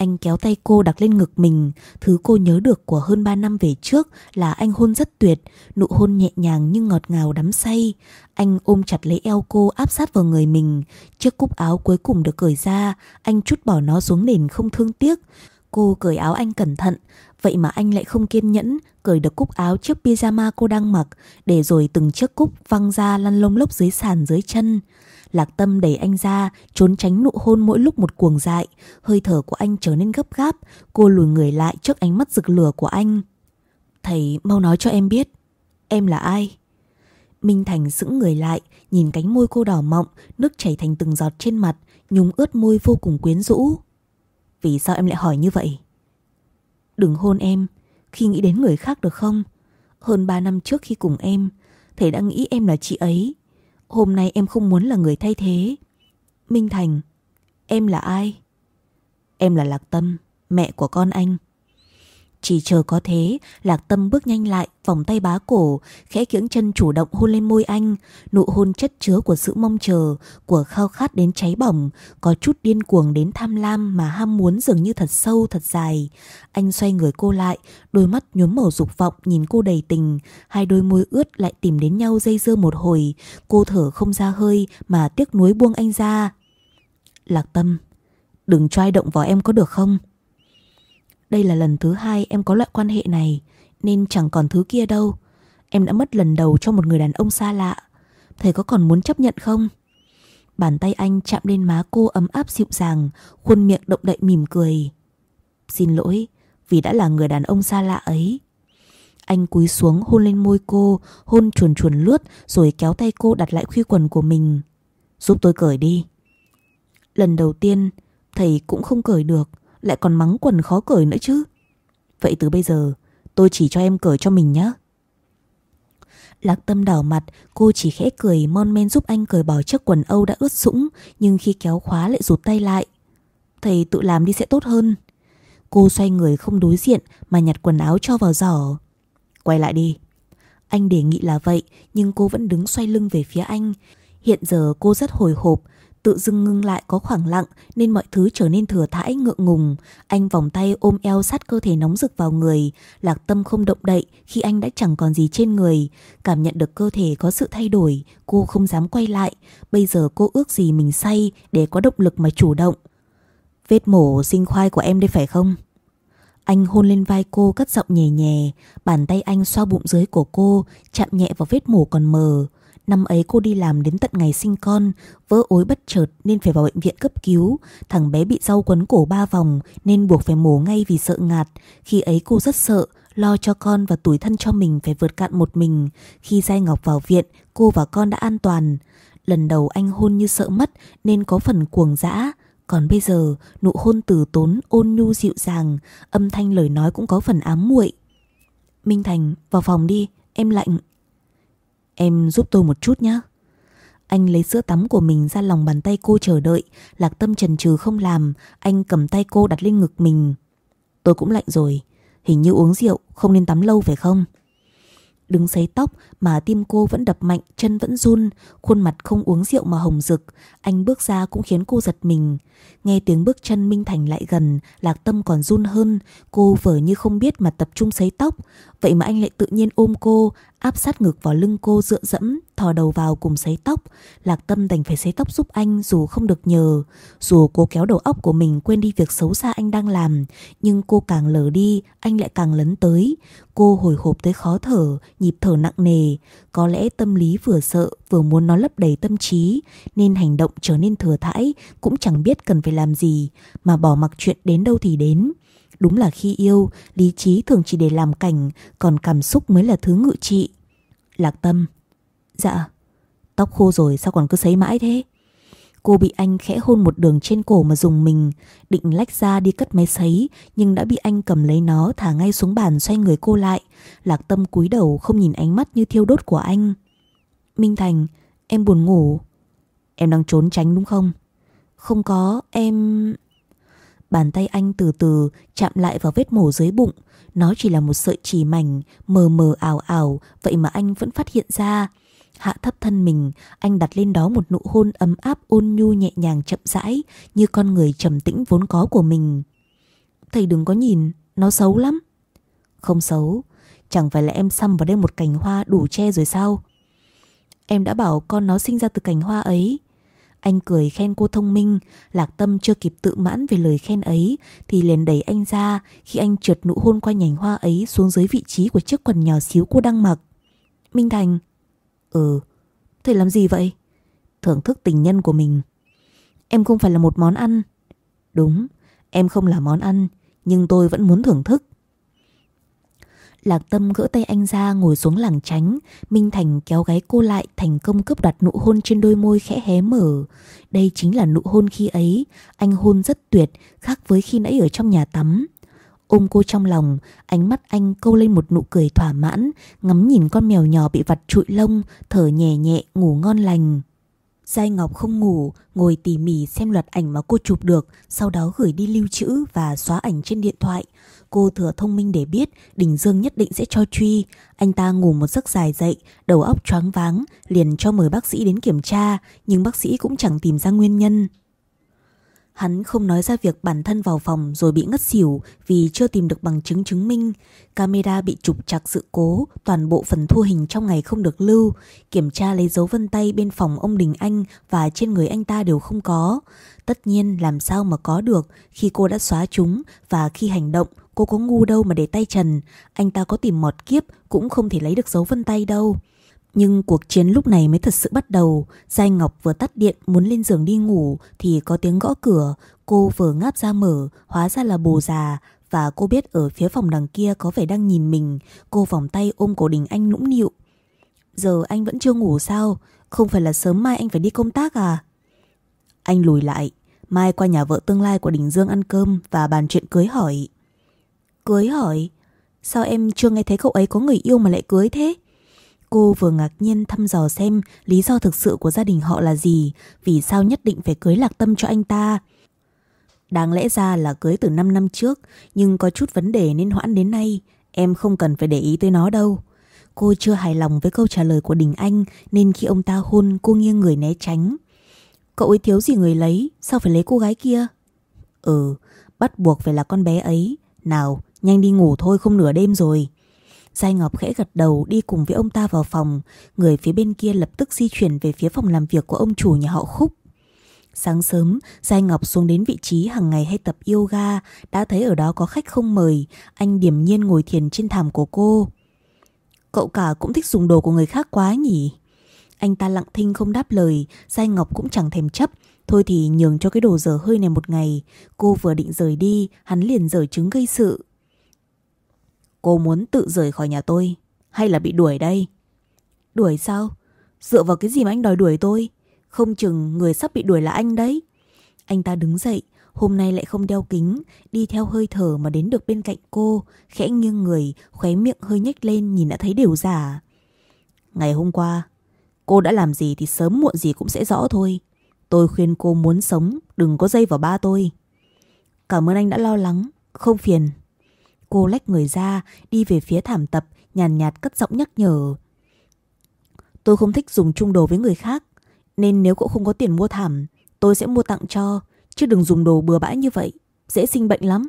Speaker 1: Anh kéo tay cô đặt lên ngực mình. Thứ cô nhớ được của hơn 3 năm về trước Là anh hôn rất tuyệt, Nụ hôn nhẹ nhàng nhưng ngọt ngào đắm say. Anh ôm chặt lấy eo cô áp sát vào người mình. Chiếc cúc áo cuối cùng được cởi ra, Anh chút bỏ nó xuống nền không thương tiếc. Cô cởi áo anh cẩn thận, Vậy mà anh lại không kiên nhẫn, Cởi được cúc áo chiếc pyjama cô đang mặc, Để rồi từng chiếc cúc văng ra lăn lông lốc dưới sàn dưới chân. Lạc Tâm đẩy anh ra, trốn tránh nụ hôn mỗi lúc một cuồng dại. Hơi thở của anh trở nên gấp gáp, cô lùi người lại trước ánh mắt rực lửa của anh. Thầy mau nói cho em biết, em là ai? Minh Thành sững người lại, nhìn cánh môi cô đỏ mọng, nước chảy thành từng giọt trên mặt, nhúng ướt môi vô cùng quyến rũ. Vì sao em lại hỏi như vậy? Đừng hôn em, khi nghĩ đến người khác được không? Hơn 3 năm trước khi cùng em, thầy đã nghĩ em là chị ấy. Hôm nay em không muốn là người thay thế. Minh Thành, em là ai? Em là Lạc Tâm, mẹ của con anh. Chỉ chờ có thế, Lạc Tâm bước nhanh lại, vòng tay bá cổ, khẽ kiễng chân chủ động hôn lên môi anh, nụ hôn chất chứa của sự mong chờ, của khao khát đến cháy bỏng, có chút điên cuồng đến tham lam mà ham muốn dường như thật sâu thật dài. Anh xoay người cô lại, đôi mắt nhuốm màu dục vọng nhìn cô đầy tình, hai đôi môi ướt lại tìm đến nhau dây dưa một hồi, cô thở không ra hơi mà tiếc nuối buông anh ra. Lạc Tâm, đừng cho ai động vào em có được không? Đây là lần thứ hai em có loại quan hệ này, Nên chẳng còn thứ kia đâu. Em đã mất lần đầu cho một người đàn ông xa lạ. Thầy có còn muốn chấp nhận không? Bàn tay anh chạm lên má cô ấm áp dịu dàng, Khuôn miệng động đậy mỉm cười. Xin lỗi, Vì đã là người đàn ông xa lạ ấy. Anh cúi xuống hôn lên môi cô, Hôn chuồn chuồn lướt, Rồi kéo tay cô đặt lại khuy quần của mình. Giúp tôi cởi đi. Lần đầu tiên, Thầy cũng không cởi được lại còn mắng quần khó cởi nữa chứ. Vậy từ bây giờ, tôi chỉ cho em cởi cho mình nhé Lạc tâm đỏ mặt, Cô chỉ khẽ cười, mon men giúp anh cởi bỏ chiếc quần Âu đã ướt sũng, Nhưng khi kéo khóa lại rụt tay lại. Thầy tự làm đi sẽ tốt hơn. Cô xoay người không đối diện Mà nhặt quần áo cho vào giỏ. Quay lại đi. Anh đề nghị là vậy, Nhưng cô vẫn đứng xoay lưng về phía anh. Hiện giờ cô rất hồi hộp Tự dưng ngưng lại có khoảng lặng nên mọi thứ trở nên thừa thãi ngượng ngùng. Anh vòng tay ôm eo sát cơ thể nóng rực vào người. Lạc tâm không động đậy khi anh đã chẳng còn gì trên người. Cảm nhận được cơ thể có sự thay đổi, cô không dám quay lại. Bây giờ cô ước gì mình say để có động lực mà chủ động. Vết mổ sinh khoai của em đây phải không? Anh hôn lên vai cô cất giọng nhẹ nhẹ, bàn tay anh xoa bụng dưới của cô, chạm nhẹ vào vết mổ còn mờ. Năm ấy cô đi làm đến tận ngày sinh con, vỡ ối bất chợt nên phải vào bệnh viện cấp cứu. Thằng bé bị rau quấn cổ ba vòng nên buộc phải mổ ngay vì sợ ngạt. Khi ấy cô rất sợ, lo cho con và tuổi thân cho mình phải vượt cạn một mình. Khi Giai Ngọc vào viện, cô và con đã an toàn. Lần đầu anh hôn như sợ mất nên có phần cuồng dã. Còn bây giờ, nụ hôn từ tốn, ôn nhu dịu dàng, âm thanh lời nói cũng có phần ám muội. Minh Thành, vào phòng đi, em lạnh. Em giúp tôi một chút nhé. Anh lấy sữa tắm của mình ra lòng bàn tay cô chờ đợi, lạc tâm trần trừ không làm, anh cầm tay cô đặt lên ngực mình. Tôi cũng lạnh rồi, hình như uống rượu, không nên tắm lâu phải không? Đứng sấy tóc mà tim cô vẫn đập mạnh, chân vẫn run, khuôn mặt không uống rượu mà hồng rực. Anh bước ra cũng khiến cô giật mình. Nghe tiếng bước chân Minh Thành lại gần, Lạc Tâm còn run hơn. Cô vờ như không biết mà tập trung sấy tóc. Vậy mà anh lại tự nhiên ôm cô, áp sát ngực vào lưng cô dựa dẫm, thò đầu vào cùng sấy tóc. Lạc Tâm đành phải sấy tóc giúp anh dù không được nhờ. Dù cô kéo đầu óc của mình quên đi việc xấu xa anh đang làm, nhưng cô càng lờ đi, anh lại càng lấn tới. Cô hồi hộp tới khó thở, nhịp thở nặng nề. Có lẽ tâm lý vừa sợ vừa muốn nó lấp đầy tâm trí, nên hành động trở nên thừa thãi, cũng chẳng biết cần phải làm gì, mà bỏ mặc chuyện đến đâu thì đến. Đúng là khi yêu, lý trí thường chỉ để làm cảnh, còn cảm xúc mới là thứ ngự trị. Lạc tâm. Dạ. Tóc khô rồi sao còn cứ sấy mãi thế? Cô bị anh khẽ hôn một đường trên cổ mà dùng mình, định lách ra đi cất máy sấy, nhưng đã bị anh cầm lấy nó thả ngay xuống bàn xoay người cô lại. Lạc tâm cúi đầu không nhìn ánh mắt như thiêu đốt của anh. Minh Thành, em buồn ngủ. Em đang trốn tránh đúng không? Không có, em... Bàn tay anh từ từ chạm lại vào vết mổ dưới bụng. Nó chỉ là một sợi chỉ mảnh, mờ mờ ảo ảo, vậy mà anh vẫn phát hiện ra. Hạ thấp thân mình, anh đặt lên đó một nụ hôn ấm áp ôn nhu nhẹ nhàng chậm rãi, như con người trầm tĩnh vốn có của mình. Thầy đừng có nhìn, nó xấu lắm. Không xấu, chẳng phải là em xăm vào đây một cành hoa đủ che rồi sao? Em đã bảo con nó sinh ra từ cành hoa ấy. Anh cười khen cô thông minh, Lạc Tâm chưa kịp tự mãn về lời khen ấy thì liền đẩy anh ra khi anh trượt nụ hôn qua nhành hoa ấy xuống dưới vị trí của chiếc quần nhỏ xíu cô đang mặc. Minh Thành. Ừ, thầy làm gì vậy? Thưởng thức tình nhân của mình. Em không phải là một món ăn. Đúng, em không là món ăn, nhưng tôi vẫn muốn thưởng thức. Lạc Tâm gỡ tay anh ra ngồi xuống làng tránh, Minh Thành kéo gáy cô lại thành công cướp đoạt nụ hôn trên đôi môi khẽ hé mở. Đây chính là nụ hôn khi ấy, anh hôn rất tuyệt, khác với khi nãy ở trong nhà tắm. Ôm cô trong lòng, ánh mắt anh câu lên một nụ cười thỏa mãn, ngắm nhìn con mèo nhỏ bị vặt trụi lông, thở nhẹ nhẹ, ngủ ngon lành. Giai Ngọc không ngủ, ngồi tỉ mỉ xem loạt ảnh mà cô chụp được, sau đó gửi đi lưu trữ và xóa ảnh trên điện thoại. Cô thừa thông minh để biết Đình Dương nhất định sẽ cho truy. Anh ta ngủ một giấc dài dậy, đầu óc choáng váng, liền cho mời bác sĩ đến kiểm tra, nhưng bác sĩ cũng chẳng tìm ra nguyên nhân. Hắn không nói ra việc bản thân vào phòng rồi bị ngất xỉu vì chưa tìm được bằng chứng chứng minh. Camera bị trục chặt sự cố, toàn bộ phần thu hình trong ngày không được lưu. Kiểm tra lấy dấu vân tay bên phòng ông Đình Anh và trên người anh ta đều không có. Tất nhiên làm sao mà có được khi cô đã xóa chúng và khi hành động cô có ngu đâu mà để tay trần. Anh ta có tìm mọt kiếp cũng không thể lấy được dấu vân tay đâu. Nhưng cuộc chiến lúc này mới thật sự bắt đầu. Giai Ngọc vừa tắt điện muốn lên giường đi ngủ thì có tiếng gõ cửa. Cô vừa ngáp ra mở, hóa ra là bồ già. Và cô biết ở phía phòng đằng kia có vẻ đang nhìn mình. Cô vòng tay ôm cổ đình anh nũng nịu. Giờ anh vẫn chưa ngủ sao? Không phải là sớm mai anh phải đi công tác à? Anh lùi lại. Mai qua nhà vợ tương lai của Đình Dương ăn cơm và bàn chuyện cưới hỏi. Cưới hỏi? Sao em chưa nghe thấy cậu ấy có người yêu mà lại cưới thế? Cô vừa ngạc nhiên thăm dò xem lý do thực sự của gia đình họ là gì, vì sao nhất định phải cưới lạc tâm cho anh ta. Đáng lẽ ra là cưới từ 5 năm trước, nhưng có chút vấn đề nên hoãn đến nay, em không cần phải để ý tới nó đâu. Cô chưa hài lòng với câu trả lời của Đình Anh nên khi ông ta hôn cô nghiêng người né tránh. Cậu ấy thiếu gì người lấy Sao phải lấy cô gái kia Ừ bắt buộc phải là con bé ấy Nào nhanh đi ngủ thôi không nửa đêm rồi Giai Ngọc khẽ gật đầu đi cùng với ông ta vào phòng Người phía bên kia lập tức di chuyển về phía phòng làm việc của ông chủ nhà họ Khúc Sáng sớm, Giai Ngọc xuống đến vị trí hàng ngày hay tập yoga, đã thấy ở đó có khách không mời, anh điểm nhiên ngồi thiền trên thảm của cô. Cậu cả cũng thích dùng đồ của người khác quá nhỉ? Anh ta lặng thinh không đáp lời, Giai Ngọc cũng chẳng thèm chấp, thôi thì nhường cho cái đồ dở hơi này một ngày. Cô vừa định rời đi, hắn liền dở chứng gây sự. Cô muốn tự rời khỏi nhà tôi, hay là bị đuổi đây? Đuổi sao? Dựa vào cái gì mà anh đòi đuổi tôi? Không chừng người sắp bị đuổi là anh đấy. Anh ta đứng dậy, hôm nay lại không đeo kính, đi theo hơi thở mà đến được bên cạnh cô, khẽ nghiêng người, khóe miệng hơi nhếch lên nhìn đã thấy đều giả. Ngày hôm qua, cô đã làm gì thì sớm muộn gì cũng sẽ rõ thôi. Tôi khuyên cô muốn sống, đừng có dây vào ba tôi. Cảm ơn anh đã lo lắng, không phiền. Cô lách người ra, đi về phía thảm tập, nhàn nhạt, nhạt cất giọng nhắc nhở. Tôi không thích dùng chung đồ với người khác. Nên nếu cậu không có tiền mua thảm Tôi sẽ mua tặng cho Chứ đừng dùng đồ bừa bãi như vậy Dễ sinh bệnh lắm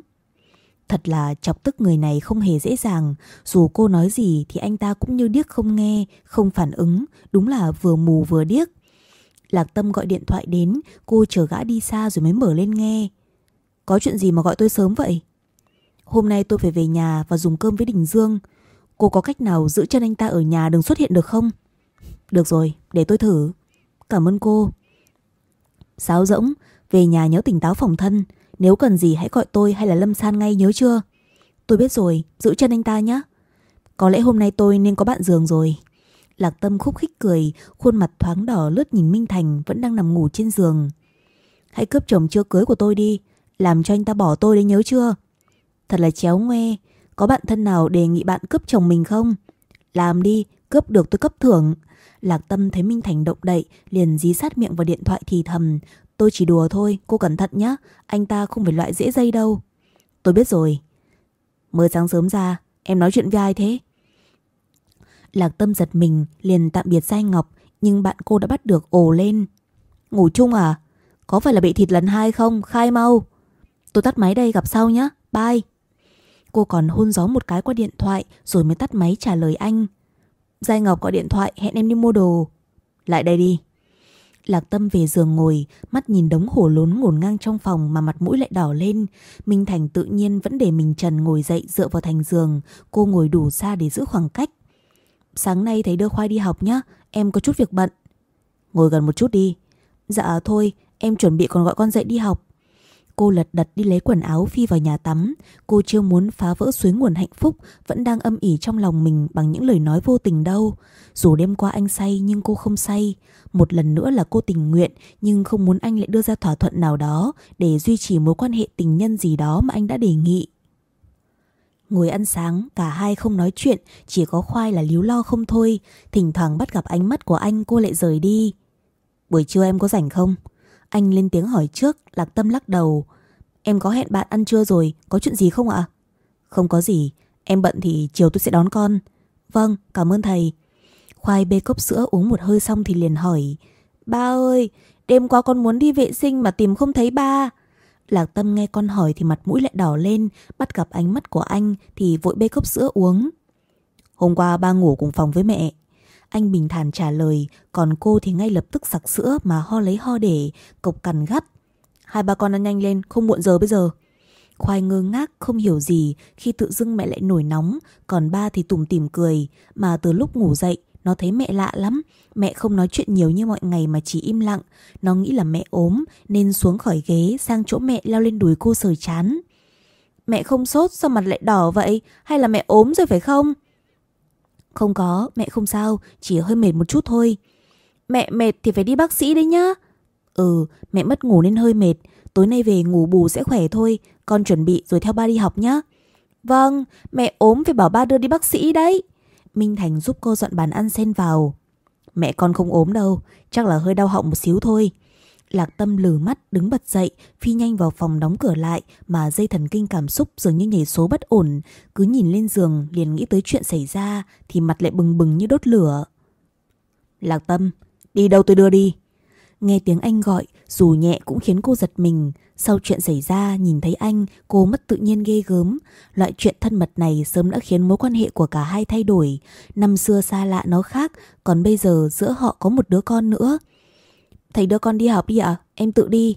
Speaker 1: Thật là chọc tức người này không hề dễ dàng Dù cô nói gì thì anh ta cũng như điếc không nghe Không phản ứng Đúng là vừa mù vừa điếc Lạc Tâm gọi điện thoại đến Cô chờ gã đi xa rồi mới mở lên nghe Có chuyện gì mà gọi tôi sớm vậy Hôm nay tôi phải về nhà và dùng cơm với Đình Dương Cô có cách nào giữ chân anh ta ở nhà đừng xuất hiện được không Được rồi để tôi thử Cảm ơn cô. Sáo rỗng, về nhà nhớ tỉnh táo phòng thân. Nếu cần gì hãy gọi tôi hay là Lâm San ngay nhớ chưa? Tôi biết rồi, giữ chân anh ta nhé. Có lẽ hôm nay tôi nên có bạn giường rồi. Lạc Tâm khúc khích cười, khuôn mặt thoáng đỏ lướt nhìn Minh Thành vẫn đang nằm ngủ trên giường. Hãy cướp chồng chưa cưới của tôi đi, làm cho anh ta bỏ tôi đấy nhớ chưa? Thật là chéo ngoe, có bạn thân nào đề nghị bạn cướp chồng mình không? Làm đi, cướp được tôi cấp thưởng. Lạc Tâm thấy Minh Thành động đậy, liền dí sát miệng vào điện thoại thì thầm. Tôi chỉ đùa thôi, cô cẩn thận nhé, anh ta không phải loại dễ dây đâu. Tôi biết rồi. Mới sáng sớm ra, em nói chuyện với ai thế? Lạc Tâm giật mình, liền tạm biệt Giai Ngọc, nhưng bạn cô đã bắt được ồ lên. Ngủ chung à? Có phải là bị thịt lần hai không? Khai mau. Tôi tắt máy đây gặp sau nhé. Bye. Cô còn hôn gió một cái qua điện thoại rồi mới tắt máy trả lời anh. Giai Ngọc gọi điện thoại hẹn em đi mua đồ. Lại đây đi. Lạc Tâm về giường ngồi, mắt nhìn đống hổ lốn ngổn ngang trong phòng mà mặt mũi lại đỏ lên. Minh Thành tự nhiên vẫn để mình trần ngồi dậy dựa vào thành giường, cô ngồi đủ xa để giữ khoảng cách. Sáng nay thấy đưa Khoai đi học nhá, em có chút việc bận. Ngồi gần một chút đi. Dạ thôi, em chuẩn bị còn gọi con dậy đi học. Cô lật đật đi lấy quần áo phi vào nhà tắm. Cô chưa muốn phá vỡ suối nguồn hạnh phúc vẫn đang âm ỉ trong lòng mình bằng những lời nói vô tình đâu. Dù đêm qua anh say nhưng cô không say. Một lần nữa là cô tình nguyện nhưng không muốn anh lại đưa ra thỏa thuận nào đó để duy trì mối quan hệ tình nhân gì đó mà anh đã đề nghị. Ngồi ăn sáng, cả hai không nói chuyện, chỉ có khoai là líu lo không thôi. Thỉnh thoảng bắt gặp ánh mắt của anh cô lại rời đi. Buổi trưa em có rảnh không? Anh lên tiếng hỏi trước, Lạc Tâm lắc đầu. Em có hẹn bạn ăn trưa rồi, có chuyện gì không ạ? Không có gì, em bận thì chiều tôi sẽ đón con. Vâng, cảm ơn thầy. Khoai bê cốc sữa uống một hơi xong thì liền hỏi. Ba ơi, đêm qua con muốn đi vệ sinh mà tìm không thấy ba. Lạc Tâm nghe con hỏi thì mặt mũi lại đỏ lên, bắt gặp ánh mắt của anh thì vội bê cốc sữa uống. Hôm qua ba ngủ cùng phòng với mẹ. Anh bình thản trả lời, còn cô thì ngay lập tức sặc sữa mà ho lấy ho để, cộc cằn gắt. Hai ba con ăn nhanh lên, không muộn giờ bây giờ. Khoai ngơ ngác không hiểu gì khi tự dưng mẹ lại nổi nóng, còn ba thì tủm tỉm cười, mà từ lúc ngủ dậy nó thấy mẹ lạ lắm, mẹ không nói chuyện nhiều như mọi ngày mà chỉ im lặng, nó nghĩ là mẹ ốm nên xuống khỏi ghế sang chỗ mẹ leo lên đùi cô sờ chán. Mẹ không sốt sao mặt lại đỏ vậy, hay là mẹ ốm rồi phải không? Không có, mẹ không sao, chỉ hơi mệt một chút thôi. Mẹ mệt thì phải đi bác sĩ đấy nhá. Ừ, mẹ mất ngủ nên hơi mệt, tối nay về ngủ bù sẽ khỏe thôi, con chuẩn bị rồi theo ba đi học nhá. Vâng, mẹ ốm phải bảo ba đưa đi bác sĩ đấy. Minh Thành giúp cô dọn bàn ăn xen vào. Mẹ con không ốm đâu, chắc là hơi đau họng một xíu thôi. Lạc Tâm lử mắt đứng bật dậy, phi nhanh vào phòng đóng cửa lại mà dây thần kinh cảm xúc dường như nhảy số bất ổn, cứ nhìn lên giường liền nghĩ tới chuyện xảy ra thì mặt lại bừng bừng như đốt lửa. Lạc Tâm, đi đâu tôi đưa đi. Nghe tiếng anh gọi, dù nhẹ cũng khiến cô giật mình. Sau chuyện xảy ra, nhìn thấy anh, cô mất tự nhiên ghê gớm. Loại chuyện thân mật này sớm đã khiến mối quan hệ của cả hai thay đổi. Năm xưa xa lạ nó khác, còn bây giờ giữa họ có một đứa con nữa. Thầy đưa con đi học đi ạ, em tự đi.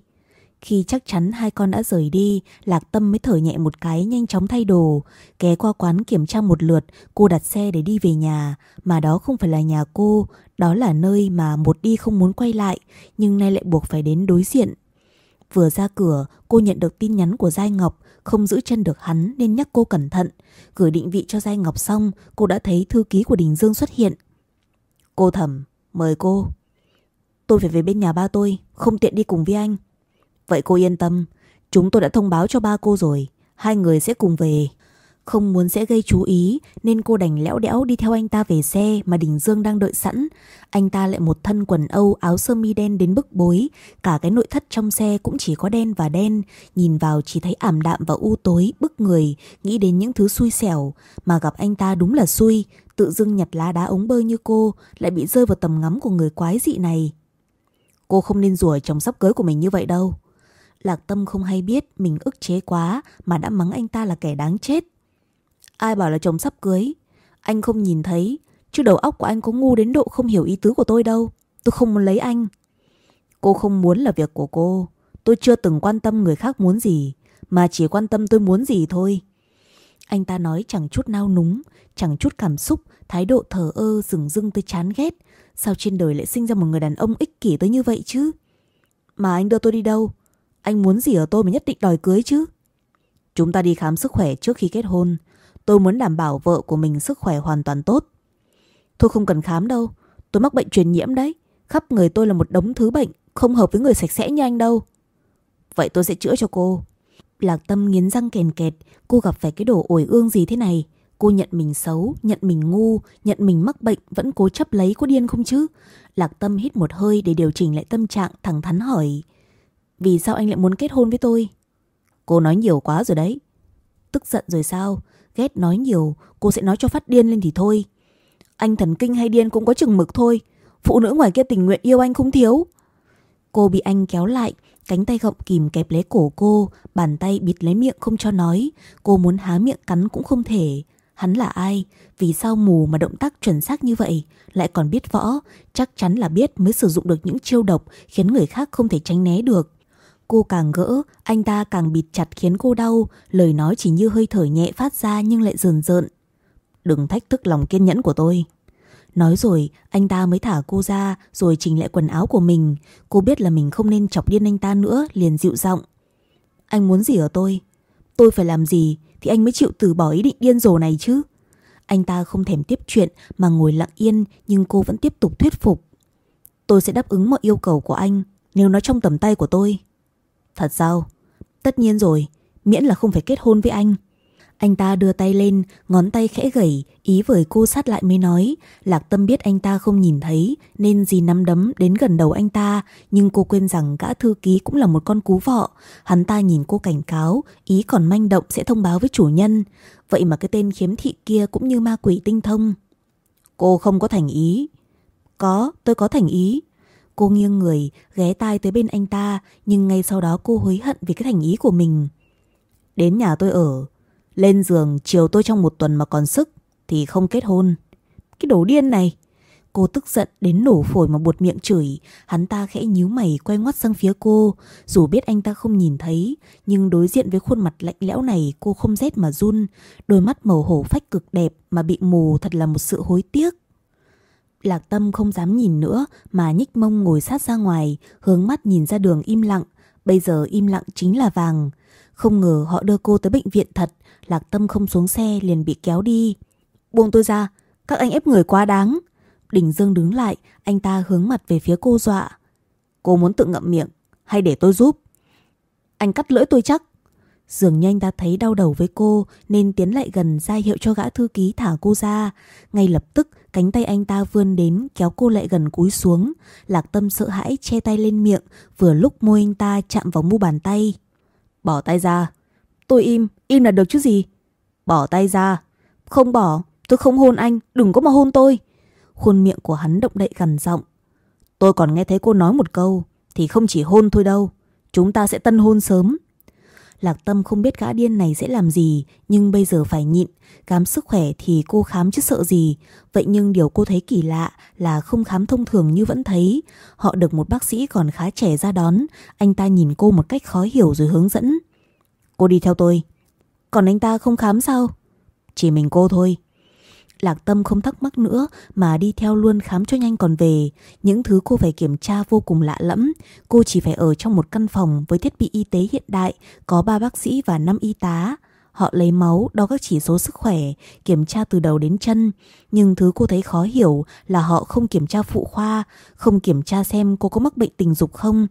Speaker 1: Khi chắc chắn hai con đã rời đi, Lạc Tâm mới thở nhẹ một cái nhanh chóng thay đồ. Ghé qua quán kiểm tra một lượt, cô đặt xe để đi về nhà. Mà đó không phải là nhà cô, đó là nơi mà một đi không muốn quay lại, nhưng nay lại buộc phải đến đối diện. Vừa ra cửa, cô nhận được tin nhắn của Giai Ngọc, không giữ chân được hắn nên nhắc cô cẩn thận. Gửi định vị cho Giai Ngọc xong, cô đã thấy thư ký của Đình Dương xuất hiện. Cô thẩm, mời cô. Tôi phải về bên nhà ba tôi, không tiện đi cùng với anh. Vậy cô yên tâm, chúng tôi đã thông báo cho ba cô rồi, hai người sẽ cùng về. Không muốn sẽ gây chú ý nên cô đành lẽo đẽo đi theo anh ta về xe mà Đình Dương đang đợi sẵn. Anh ta lại một thân quần Âu áo sơ mi đen đến bức bối. Cả cái nội thất trong xe cũng chỉ có đen và đen. Nhìn vào chỉ thấy ảm đạm và u tối, bức người, nghĩ đến những thứ xui xẻo. Mà gặp anh ta đúng là xui, tự dưng nhặt lá đá ống bơi như cô lại bị rơi vào tầm ngắm của người quái dị này. Cô không nên rủa chồng sắp cưới của mình như vậy đâu. Lạc Tâm không hay biết mình ức chế quá mà đã mắng anh ta là kẻ đáng chết. Ai bảo là chồng sắp cưới? Anh không nhìn thấy, chứ đầu óc của anh có ngu đến độ không hiểu ý tứ của tôi đâu. Tôi không muốn lấy anh. Cô không muốn là việc của cô. Tôi chưa từng quan tâm người khác muốn gì, mà chỉ quan tâm tôi muốn gì thôi. Anh ta nói chẳng chút nao núng, chẳng chút cảm xúc, thái độ thờ ơ rừng rưng tới chán ghét. Sao trên đời lại sinh ra một người đàn ông ích kỷ tới như vậy chứ? Mà anh đưa tôi đi đâu? Anh muốn gì ở tôi mà nhất định đòi cưới chứ? Chúng ta đi khám sức khỏe trước khi kết hôn. Tôi muốn đảm bảo vợ của mình sức khỏe hoàn toàn tốt. tôi không cần khám đâu. Tôi mắc bệnh truyền nhiễm đấy. Khắp người tôi là một đống thứ bệnh. Không hợp với người sạch sẽ như anh đâu. Vậy tôi sẽ chữa cho cô. Lạc tâm nghiến răng kèn kẹt. Cô gặp phải cái đồ ổi ương gì thế này. Cô nhận mình xấu, nhận mình ngu, nhận mình mắc bệnh vẫn cố chấp lấy có điên không chứ? Lạc Tâm hít một hơi để điều chỉnh lại tâm trạng thẳng thắn hỏi. Vì sao anh lại muốn kết hôn với tôi? Cô nói nhiều quá rồi đấy. Tức giận rồi sao? Ghét nói nhiều, cô sẽ nói cho phát điên lên thì thôi. Anh thần kinh hay điên cũng có chừng mực thôi. Phụ nữ ngoài kia tình nguyện yêu anh không thiếu. Cô bị anh kéo lại, cánh tay gọng kìm kẹp lấy cổ cô, bàn tay bịt lấy miệng không cho nói. Cô muốn há miệng cắn cũng không thể. Hắn là ai? Vì sao mù mà động tác chuẩn xác như vậy? Lại còn biết võ, chắc chắn là biết mới sử dụng được những chiêu độc khiến người khác không thể tránh né được. Cô càng gỡ, anh ta càng bịt chặt khiến cô đau, lời nói chỉ như hơi thở nhẹ phát ra nhưng lại rờn rợn. Đừng thách thức lòng kiên nhẫn của tôi. Nói rồi, anh ta mới thả cô ra rồi chỉnh lại quần áo của mình. Cô biết là mình không nên chọc điên anh ta nữa, liền dịu giọng. Anh muốn gì ở tôi? Tôi phải làm gì thì anh mới chịu từ bỏ ý định điên rồ này chứ? Anh ta không thèm tiếp chuyện mà ngồi lặng yên nhưng cô vẫn tiếp tục thuyết phục. Tôi sẽ đáp ứng mọi yêu cầu của anh nếu nó trong tầm tay của tôi. Thật sao? Tất nhiên rồi, miễn là không phải kết hôn với anh. Anh ta đưa tay lên, ngón tay khẽ gẩy, ý với cô sát lại mới nói. Lạc tâm biết anh ta không nhìn thấy, nên dì nắm đấm đến gần đầu anh ta. Nhưng cô quên rằng gã thư ký cũng là một con cú vọ. Hắn ta nhìn cô cảnh cáo, ý còn manh động sẽ thông báo với chủ nhân. Vậy mà cái tên khiếm thị kia cũng như ma quỷ tinh thông. Cô không có thành ý. Có, tôi có thành ý. Cô nghiêng người, ghé tai tới bên anh ta, nhưng ngay sau đó cô hối hận vì cái thành ý của mình. Đến nhà tôi ở, lên giường chiều tôi trong một tuần mà còn sức, thì không kết hôn. Cái đồ điên này! Cô tức giận đến nổ phổi mà buột miệng chửi, hắn ta khẽ nhíu mày quay ngoắt sang phía cô, dù biết anh ta không nhìn thấy, nhưng đối diện với khuôn mặt lạnh lẽo này cô không rét mà run, đôi mắt màu hổ phách cực đẹp mà bị mù thật là một sự hối tiếc. Lạc Tâm không dám nhìn nữa mà nhích mông ngồi sát ra ngoài, hướng mắt nhìn ra đường im lặng. Bây giờ im lặng chính là vàng. Không ngờ họ đưa cô tới bệnh viện thật. Lạc Tâm không xuống xe liền bị kéo đi. Buông tôi ra, các anh ép người quá đáng. Đình Dương đứng lại, anh ta hướng mặt về phía cô dọa. Cô muốn tự ngậm miệng, hay để tôi giúp? Anh cắt lưỡi tôi chắc. Dường như anh ta thấy đau đầu với cô nên tiến lại gần ra hiệu cho gã thư ký thả cô ra. Ngay lập tức cánh tay anh ta vươn đến kéo cô lại gần cúi xuống. Lạc tâm sợ hãi che tay lên miệng vừa lúc môi anh ta chạm vào mu bàn tay. Bỏ tay ra. Tôi im, im là được chứ gì. Bỏ tay ra. Không bỏ, tôi không hôn anh, đừng có mà hôn tôi. Khuôn miệng của hắn động đậy gần giọng. Tôi còn nghe thấy cô nói một câu, thì không chỉ hôn thôi đâu. Chúng ta sẽ tân hôn sớm. Lạc Tâm không biết gã điên này sẽ làm gì, nhưng bây giờ phải nhịn. Khám sức khỏe thì cô khám chứ sợ gì. Vậy nhưng điều cô thấy kỳ lạ là không khám thông thường như vẫn thấy. Họ được một bác sĩ còn khá trẻ ra đón. Anh ta nhìn cô một cách khó hiểu rồi hướng dẫn. Cô đi theo tôi. Còn anh ta không khám sao? Chỉ mình cô thôi. Lạc Tâm không thắc mắc nữa mà đi theo luôn khám cho nhanh còn về. Những thứ cô phải kiểm tra vô cùng lạ lẫm. Cô chỉ phải ở trong một căn phòng với thiết bị y tế hiện đại, có 3 bác sĩ và 5 y tá. Họ lấy máu, đo các chỉ số sức khỏe, kiểm tra từ đầu đến chân. Nhưng thứ cô thấy khó hiểu là họ không kiểm tra phụ khoa, không kiểm tra xem cô có mắc bệnh tình dục không.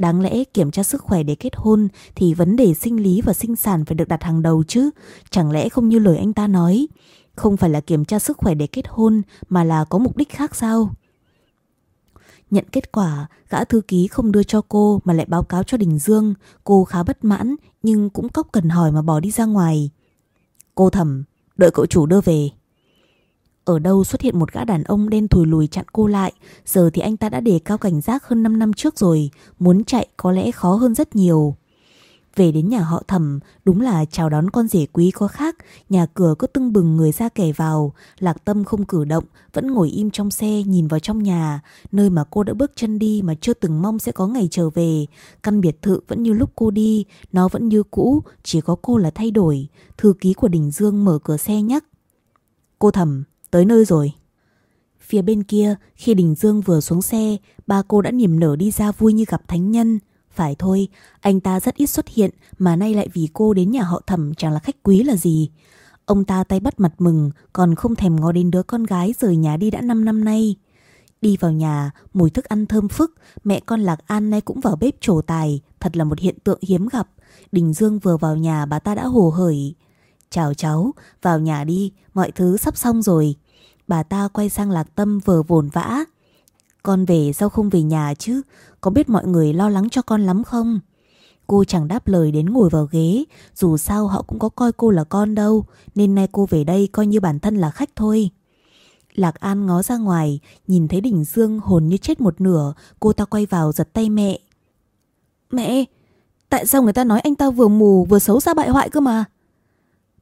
Speaker 1: Đáng lẽ kiểm tra sức khỏe để kết hôn thì vấn đề sinh lý và sinh sản phải được đặt hàng đầu chứ. Chẳng lẽ không như lời anh ta nói. Không phải là kiểm tra sức khỏe để kết hôn mà là có mục đích khác sao? Nhận kết quả, gã thư ký không đưa cho cô mà lại báo cáo cho Đình Dương. Cô khá bất mãn nhưng cũng cóc cần hỏi mà bỏ đi ra ngoài. Cô thầm, đợi cậu chủ đưa về. Ở đâu xuất hiện một gã đàn ông đen thùi lùi chặn cô lại Giờ thì anh ta đã đề cao cảnh giác hơn 5 năm trước rồi Muốn chạy có lẽ khó hơn rất nhiều về đến nhà họ thẩm, đúng là chào đón con rể quý có khác, nhà cửa cứ tưng bừng người ra kẻ vào, lạc tâm không cử động, vẫn ngồi im trong xe nhìn vào trong nhà, nơi mà cô đã bước chân đi mà chưa từng mong sẽ có ngày trở về. Căn biệt thự vẫn như lúc cô đi, nó vẫn như cũ, chỉ có cô là thay đổi. Thư ký của Đình Dương mở cửa xe nhắc. Cô thẩm, tới nơi rồi. Phía bên kia, khi Đình Dương vừa xuống xe, ba cô đã niềm nở đi ra vui như gặp thánh nhân. Phải thôi, anh ta rất ít xuất hiện mà nay lại vì cô đến nhà họ thẩm chẳng là khách quý là gì. Ông ta tay bắt mặt mừng, còn không thèm ngó đến đứa con gái rời nhà đi đã 5 năm nay. Đi vào nhà, mùi thức ăn thơm phức, mẹ con Lạc An nay cũng vào bếp trổ tài, thật là một hiện tượng hiếm gặp. Đình Dương vừa vào nhà bà ta đã hồ hởi. Chào cháu, vào nhà đi, mọi thứ sắp xong rồi. Bà ta quay sang Lạc Tâm vừa vồn vã. Con về sao không về nhà chứ? Có biết mọi người lo lắng cho con lắm không? Cô chẳng đáp lời đến ngồi vào ghế Dù sao họ cũng có coi cô là con đâu Nên nay cô về đây coi như bản thân là khách thôi Lạc An ngó ra ngoài Nhìn thấy Đình Dương hồn như chết một nửa Cô ta quay vào giật tay mẹ Mẹ Tại sao người ta nói anh ta vừa mù vừa xấu xa bại hoại cơ mà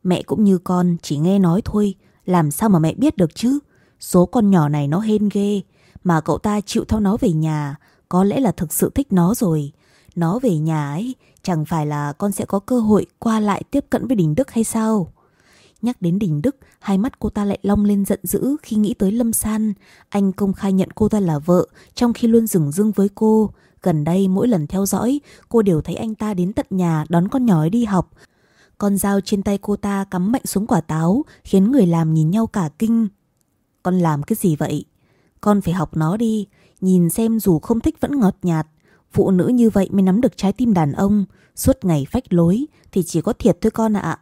Speaker 1: Mẹ cũng như con chỉ nghe nói thôi Làm sao mà mẹ biết được chứ Số con nhỏ này nó hên ghê Mà cậu ta chịu theo nó về nhà có lẽ là thực sự thích nó rồi. Nó về nhà ấy, chẳng phải là con sẽ có cơ hội qua lại tiếp cận với Đình Đức hay sao? Nhắc đến Đình Đức, hai mắt cô ta lại long lên giận dữ khi nghĩ tới Lâm San. Anh công khai nhận cô ta là vợ, trong khi luôn dừng dưng với cô. Gần đây mỗi lần theo dõi, cô đều thấy anh ta đến tận nhà đón con nhỏ ấy đi học. Con dao trên tay cô ta cắm mạnh xuống quả táo, khiến người làm nhìn nhau cả kinh. Con làm cái gì vậy? Con phải học nó đi, Nhìn xem dù không thích vẫn ngọt nhạt Phụ nữ như vậy mới nắm được trái tim đàn ông Suốt ngày phách lối Thì chỉ có thiệt thôi con ạ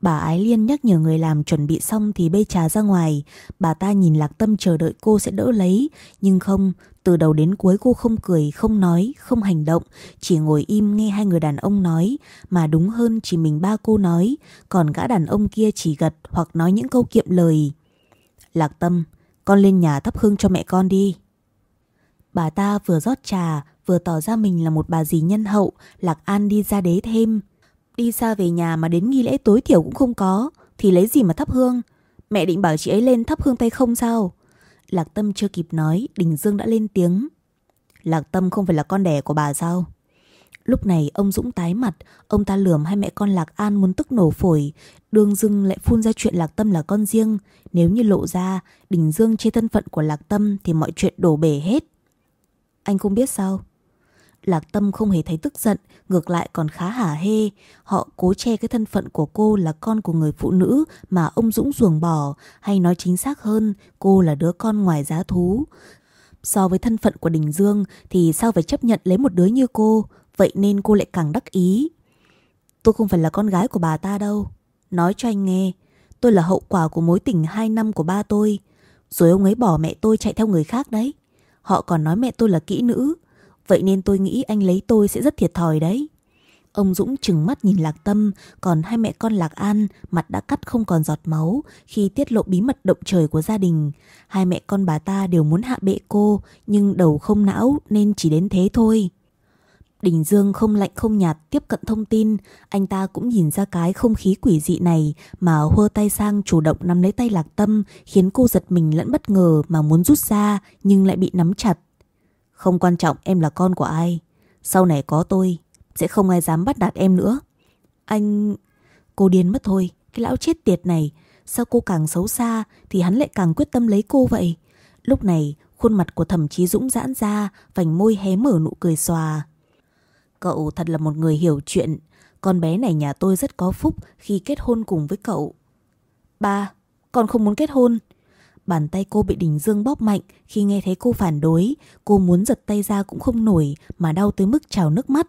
Speaker 1: Bà Ái Liên nhắc nhở người làm chuẩn bị xong thì bê trà ra ngoài. Bà ta nhìn Lạc Tâm chờ đợi cô sẽ đỡ lấy. Nhưng không, từ đầu đến cuối cô không cười, không nói, không hành động. Chỉ ngồi im nghe hai người đàn ông nói. Mà đúng hơn chỉ mình ba cô nói. Còn gã đàn ông kia chỉ gật hoặc nói những câu kiệm lời. Lạc Tâm, con lên nhà thắp hương cho mẹ con đi. Bà ta vừa rót trà, vừa tỏ ra mình là một bà dì nhân hậu, Lạc An đi ra đế thêm. Đi xa về nhà mà đến nghi lễ tối thiểu cũng không có, thì lấy gì mà thắp hương? Mẹ định bảo chị ấy lên thắp hương tay không sao? Lạc Tâm chưa kịp nói, Đình Dương đã lên tiếng. Lạc Tâm không phải là con đẻ của bà sao? Lúc này ông Dũng tái mặt, ông ta lườm hai mẹ con Lạc An muốn tức nổ phổi. Đường Dương lại phun ra chuyện Lạc Tâm là con riêng. Nếu như lộ ra, Đình Dương chê thân phận của Lạc Tâm thì mọi chuyện đổ bể hết. Anh không biết sao? Lạc Tâm không hề thấy tức giận, ngược lại còn khá hả hê. Họ cố che cái thân phận của cô là con của người phụ nữ mà ông Dũng ruồng bỏ, hay nói chính xác hơn, cô là đứa con ngoài giá thú. So với thân phận của Đình Dương thì sao phải chấp nhận lấy một đứa như cô, vậy nên cô lại càng đắc ý. Tôi không phải là con gái của bà ta đâu. Nói cho anh nghe, tôi là hậu quả của mối tình 2 năm của ba tôi. Rồi ông ấy bỏ mẹ tôi chạy theo người khác đấy. Họ còn nói mẹ tôi là kỹ nữ Vậy nên tôi nghĩ anh lấy tôi sẽ rất thiệt thòi đấy Ông Dũng chừng mắt nhìn Lạc Tâm, còn hai mẹ con Lạc An mặt đã cắt không còn giọt máu khi tiết lộ bí mật động trời của gia đình. Hai mẹ con bà ta đều muốn hạ bệ cô, nhưng đầu không não nên chỉ đến thế thôi. Đình Dương không lạnh không nhạt tiếp cận thông tin, anh ta cũng nhìn ra cái không khí quỷ dị này mà hơ tay sang chủ động nắm lấy tay Lạc Tâm khiến cô giật mình lẫn bất ngờ mà muốn rút ra nhưng lại bị nắm chặt. Không quan trọng em là con của ai, sau này có tôi, sẽ không ai dám bắt nạt em nữa. Anh... Cô điên mất thôi, cái lão chết tiệt này, sao cô càng xấu xa thì hắn lại càng quyết tâm lấy cô vậy? Lúc này, khuôn mặt của thẩm chí Dũng giãn ra, vành môi hé mở nụ cười xòa. Cậu thật là một người hiểu chuyện. Con bé này nhà tôi rất có phúc khi kết hôn cùng với cậu. Ba, con không muốn kết hôn. Bàn tay cô bị Đình Dương bóp mạnh khi nghe thấy cô phản đối. Cô muốn giật tay ra cũng không nổi, mà đau tới mức trào nước mắt.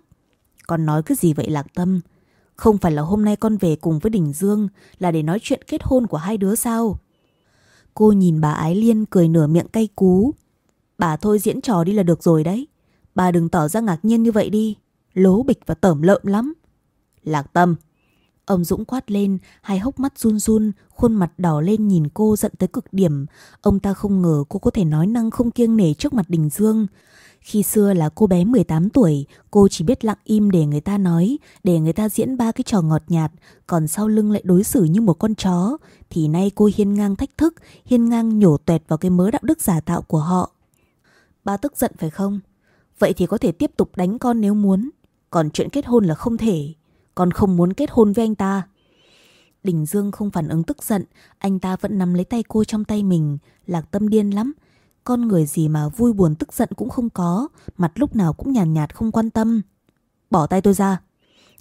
Speaker 1: Con nói cái gì vậy, Lạc Tâm? Không phải là hôm nay con về cùng với Đình Dương, là để nói chuyện kết hôn của hai đứa sao? Cô nhìn bà Ái Liên cười nửa miệng cay cú. Bà thôi diễn trò đi là được rồi đấy. Bà đừng tỏ ra ngạc nhiên như vậy đi lố bịch và tởm lợm lắm. Lạc tâm. Ông Dũng quát lên, hai hốc mắt run run, khuôn mặt đỏ lên nhìn cô giận tới cực điểm. Ông ta không ngờ cô có thể nói năng không kiêng nể trước mặt Đình Dương. Khi xưa là cô bé 18 tuổi, cô chỉ biết lặng im để người ta nói, để người ta diễn ba cái trò ngọt nhạt, còn sau lưng lại đối xử như một con chó. Thì nay cô hiên ngang thách thức, hiên ngang nhổ tuẹt vào cái mớ đạo đức giả tạo của họ. Ba tức giận phải không? Vậy thì có thể tiếp tục đánh con nếu muốn. Còn chuyện kết hôn là không thể con không muốn kết hôn với anh ta. Đình Dương không phản ứng tức giận. Anh ta vẫn nắm lấy tay cô trong tay mình. Lạc tâm điên lắm. Con người gì mà vui buồn tức giận cũng không có. Mặt lúc nào cũng nhàn nhạt, nhạt không quan tâm. Bỏ tay tôi ra.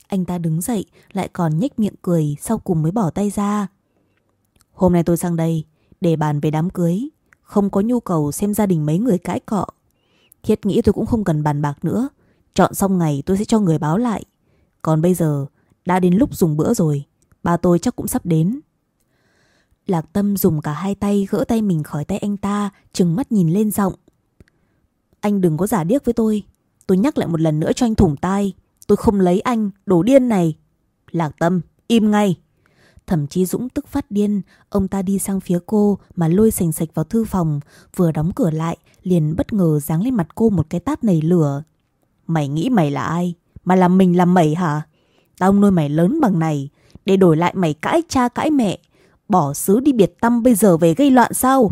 Speaker 1: Anh ta đứng dậy Lại còn nhếch miệng cười Sau cùng mới bỏ tay ra. Hôm nay tôi sang đây Để bàn về đám cưới. Không có nhu cầu xem gia đình mấy người cãi cọ. Thiết nghĩ tôi cũng không cần bàn bạc nữa. Chọn xong ngày tôi sẽ cho người báo lại. Còn bây giờ, đã đến lúc dùng bữa rồi. Ba tôi chắc cũng sắp đến. Lạc Tâm dùng cả hai tay gỡ tay mình khỏi tay anh ta, trừng mắt nhìn lên giọng. Anh đừng có giả điếc với tôi. Tôi nhắc lại một lần nữa cho anh thủng tai. Tôi không lấy anh, đồ điên này. Lạc Tâm, im ngay. Thậm chí Dũng tức phát điên, ông ta đi sang phía cô mà lôi sành sạch vào thư phòng, vừa đóng cửa lại, liền bất ngờ giáng lên mặt cô một cái tát nảy lửa. Mày nghĩ mày là ai? Mà làm mình làm mẩy hả? Tao nuôi mày lớn bằng này để đổi lại mày cãi cha cãi mẹ. Bỏ xứ đi biệt tâm bây giờ về gây loạn sao?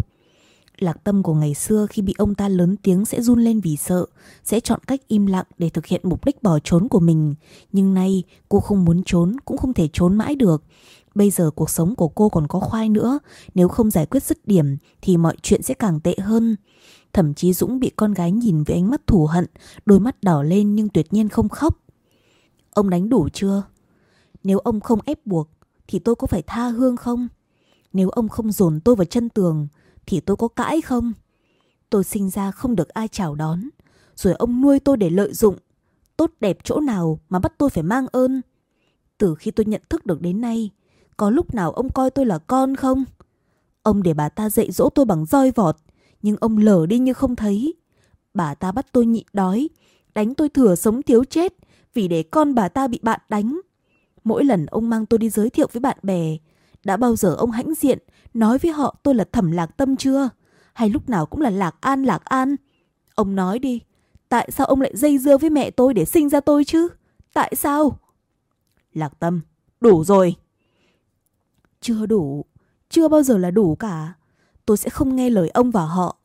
Speaker 1: Lạc tâm của ngày xưa khi bị ông ta lớn tiếng sẽ run lên vì sợ, sẽ chọn cách im lặng để thực hiện mục đích bỏ trốn của mình. Nhưng nay cô không muốn trốn cũng không thể trốn mãi được. Bây giờ cuộc sống của cô còn có khoai nữa, nếu không giải quyết dứt điểm thì mọi chuyện sẽ càng tệ hơn. Thậm chí Dũng bị con gái nhìn với ánh mắt thù hận, đôi mắt đỏ lên nhưng tuyệt nhiên không khóc. Ông đánh đủ chưa? Nếu ông không ép buộc, thì tôi có phải tha hương không? Nếu ông không dồn tôi vào chân tường, thì tôi có cãi không? Tôi sinh ra không được ai chào đón, rồi ông nuôi tôi để lợi dụng. Tốt đẹp chỗ nào mà bắt tôi phải mang ơn? Từ khi tôi nhận thức được đến nay, có lúc nào ông coi tôi là con không? Ông để bà ta dạy dỗ tôi bằng roi vọt, nhưng ông lờ đi như không thấy. Bà ta bắt tôi nhịn đói, đánh tôi thừa sống thiếu chết vì để con bà ta bị bạn đánh. Mỗi lần ông mang tôi đi giới thiệu với bạn bè, đã bao giờ ông hãnh diện nói với họ tôi là thẩm lạc tâm chưa? Hay lúc nào cũng là lạc an lạc an? Ông nói đi, tại sao ông lại dây dưa với mẹ tôi để sinh ra tôi chứ? Tại sao? Lạc tâm, đủ rồi. Chưa đủ, chưa bao giờ là đủ cả tôi sẽ không nghe lời ông và họ.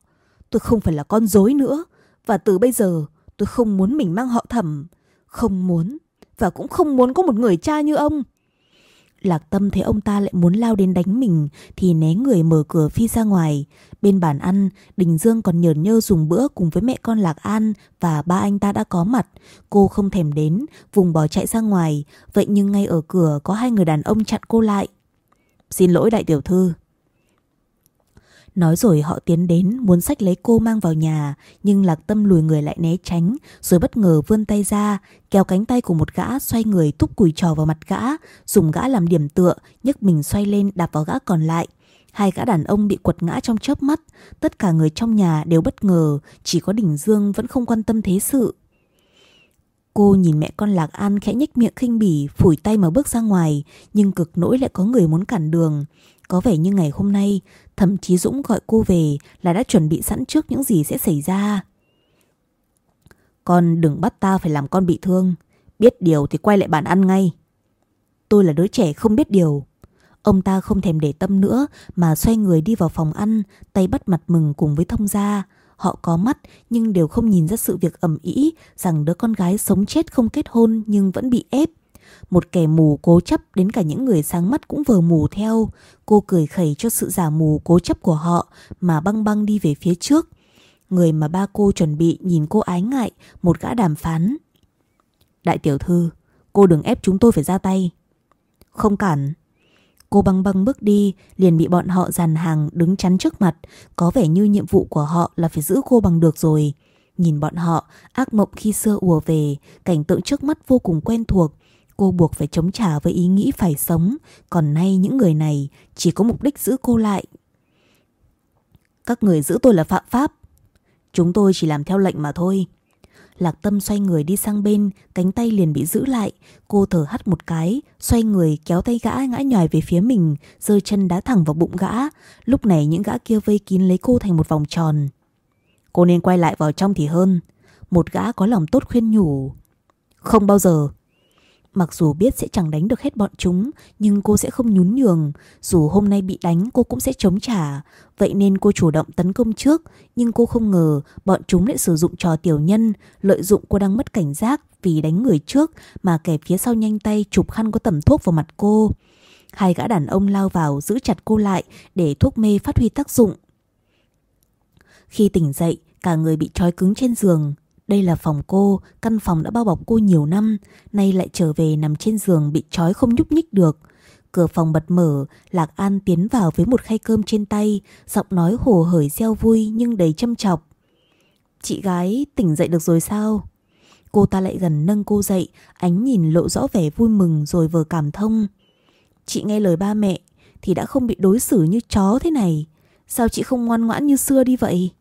Speaker 1: Tôi không phải là con dối nữa. Và từ bây giờ tôi không muốn mình mang họ thẩm. Không muốn. Và cũng không muốn có một người cha như ông. Lạc tâm thấy ông ta lại muốn lao đến đánh mình thì né người mở cửa phi ra ngoài. Bên bàn ăn, Đình Dương còn nhờn nhơ dùng bữa cùng với mẹ con Lạc An và ba anh ta đã có mặt. Cô không thèm đến, vùng bỏ chạy ra ngoài. Vậy nhưng ngay ở cửa có hai người đàn ông chặn cô lại. Xin lỗi đại tiểu thư, Nói rồi họ tiến đến muốn sách lấy cô mang vào nhà Nhưng lạc tâm lùi người lại né tránh Rồi bất ngờ vươn tay ra Kéo cánh tay của một gã xoay người túc cùi trò vào mặt gã Dùng gã làm điểm tựa nhấc mình xoay lên đạp vào gã còn lại Hai gã đàn ông bị quật ngã trong chớp mắt Tất cả người trong nhà đều bất ngờ Chỉ có Đình Dương vẫn không quan tâm thế sự Cô nhìn mẹ con Lạc An khẽ nhếch miệng khinh bỉ, phủi tay mà bước ra ngoài, nhưng cực nỗi lại có người muốn cản đường. Có vẻ như ngày hôm nay, thậm chí Dũng gọi cô về là đã chuẩn bị sẵn trước những gì sẽ xảy ra. Con đừng bắt ta phải làm con bị thương. Biết điều thì quay lại bàn ăn ngay. Tôi là đứa trẻ không biết điều. Ông ta không thèm để tâm nữa mà xoay người đi vào phòng ăn, tay bắt mặt mừng cùng với thông gia. Họ có mắt nhưng đều không nhìn ra sự việc ẩm ý rằng đứa con gái sống chết không kết hôn nhưng vẫn bị ép. Một kẻ mù cố chấp đến cả những người sáng mắt cũng vờ mù theo. Cô cười khẩy cho sự giả mù cố chấp của họ mà băng băng đi về phía trước. Người mà ba cô chuẩn bị nhìn cô ái ngại, một gã đàm phán. Đại tiểu thư, cô đừng ép chúng tôi phải ra tay. Không cản. Cô băng băng bước đi, liền bị bọn họ dàn hàng đứng chắn trước mặt. Có vẻ như nhiệm vụ của họ là phải giữ cô bằng được rồi. Nhìn bọn họ, ác mộng khi xưa ùa về, cảnh tượng trước mắt vô cùng quen thuộc. Cô buộc phải chống trả với ý nghĩ phải sống, còn nay những người này chỉ có mục đích giữ cô lại. Các người giữ tôi là phạm pháp. Chúng tôi chỉ làm theo lệnh mà thôi. Lạc Tâm xoay người đi sang bên, cánh tay liền bị giữ lại. Cô thở hắt một cái, xoay người kéo tay gã ngã nhòi về phía mình, giơ chân đá thẳng vào bụng gã. Lúc này những gã kia vây kín lấy cô thành một vòng tròn. Cô nên quay lại vào trong thì hơn. Một gã có lòng tốt khuyên nhủ. Không bao giờ. Mặc dù biết sẽ chẳng đánh được hết bọn chúng, nhưng cô sẽ không nhún nhường. Dù hôm nay bị đánh cô cũng sẽ chống trả. Vậy nên cô chủ động tấn công trước, nhưng cô không ngờ bọn chúng lại sử dụng trò tiểu nhân, lợi dụng cô đang mất cảnh giác vì đánh người trước mà kẻ phía sau nhanh tay chụp khăn có tẩm thuốc vào mặt cô. Hai gã đàn ông lao vào giữ chặt cô lại để thuốc mê phát huy tác dụng. Khi tỉnh dậy, cả người bị trói cứng trên giường, đây là phòng cô, căn phòng đã bao bọc cô nhiều năm, nay lại trở về nằm trên giường bị trói không nhúc nhích được. Cửa phòng bật mở, Lạc An tiến vào với một khay cơm trên tay, giọng nói hồ hởi reo vui nhưng đầy châm chọc. Chị gái tỉnh dậy được rồi sao? Cô ta lại gần nâng cô dậy, ánh nhìn lộ rõ vẻ vui mừng rồi vừa cảm thông. Chị nghe lời ba mẹ thì đã không bị đối xử như chó thế này. Sao chị không ngoan ngoãn như xưa đi vậy?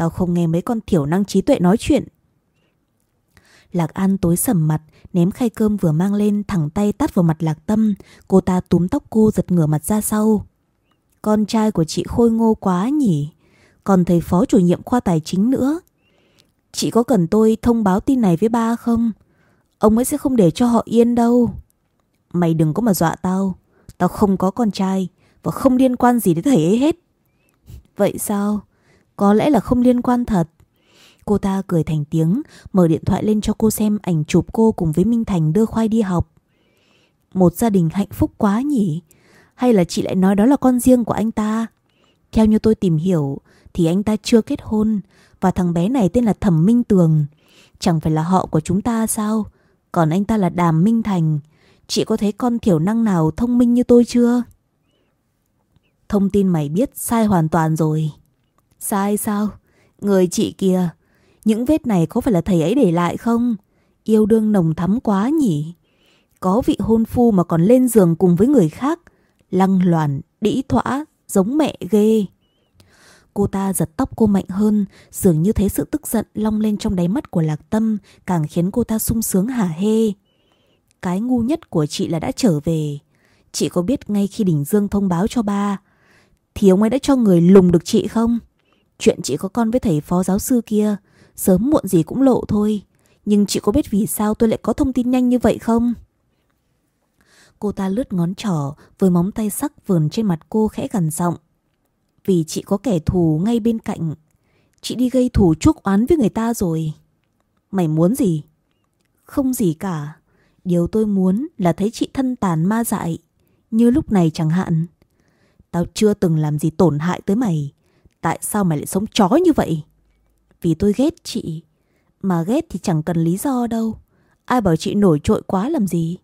Speaker 1: Tao không nghe mấy con thiểu năng trí tuệ nói chuyện. Lạc An tối sầm mặt, ném khay cơm vừa mang lên thẳng tay tắt vào mặt Lạc Tâm. Cô ta túm tóc cô giật ngửa mặt ra sau. Con trai của chị khôi ngô quá nhỉ? Còn thầy phó chủ nhiệm khoa tài chính nữa. Chị có cần tôi thông báo tin này với ba không? Ông ấy sẽ không để cho họ yên đâu. Mày đừng có mà dọa tao. Tao không có con trai và không liên quan gì đến thầy ấy hết. Vậy sao? Có lẽ là không liên quan thật. Cô ta cười thành tiếng, mở điện thoại lên cho cô xem ảnh chụp cô cùng với Minh Thành đưa khoai đi học. Một gia đình hạnh phúc quá nhỉ? Hay là chị lại nói đó là con riêng của anh ta? Theo như tôi tìm hiểu thì anh ta chưa kết hôn và thằng bé này tên là Thẩm Minh Tường. Chẳng phải là họ của chúng ta sao? Còn anh ta là Đàm Minh Thành. Chị có thấy con thiểu năng nào thông minh như tôi chưa? Thông tin mày biết sai hoàn toàn rồi. Sai sao? Người chị kìa, những vết này có phải là thầy ấy để lại không? Yêu đương nồng thắm quá nhỉ? Có vị hôn phu mà còn lên giường cùng với người khác. Lăng loàn, đĩ thỏa, giống mẹ ghê. Cô ta giật tóc cô mạnh hơn, dường như thấy sự tức giận long lên trong đáy mắt của Lạc Tâm, càng khiến cô ta sung sướng hả hê. Cái ngu nhất của chị là đã trở về. Chị có biết ngay khi Đình Dương thông báo cho ba, thì ông ấy đã cho người lùng được chị không? Chuyện chị có con với thầy phó giáo sư kia, Sớm muộn gì cũng lộ thôi. Nhưng chị có biết vì sao tôi lại có thông tin nhanh như vậy không? Cô ta lướt ngón trỏ Với móng tay sắc vườn trên mặt cô khẽ gần giọng. Vì chị có kẻ thù ngay bên cạnh. Chị đi gây thù chuốc oán với người ta rồi. Mày muốn gì? Không gì cả. Điều tôi muốn là thấy chị thân tàn ma dại. Như lúc này chẳng hạn. Tao chưa từng làm gì tổn hại tới mày. Tại sao mày lại sống chó như vậy? Vì tôi ghét chị. Mà ghét thì chẳng cần lý do đâu. Ai bảo chị nổi trội quá làm gì?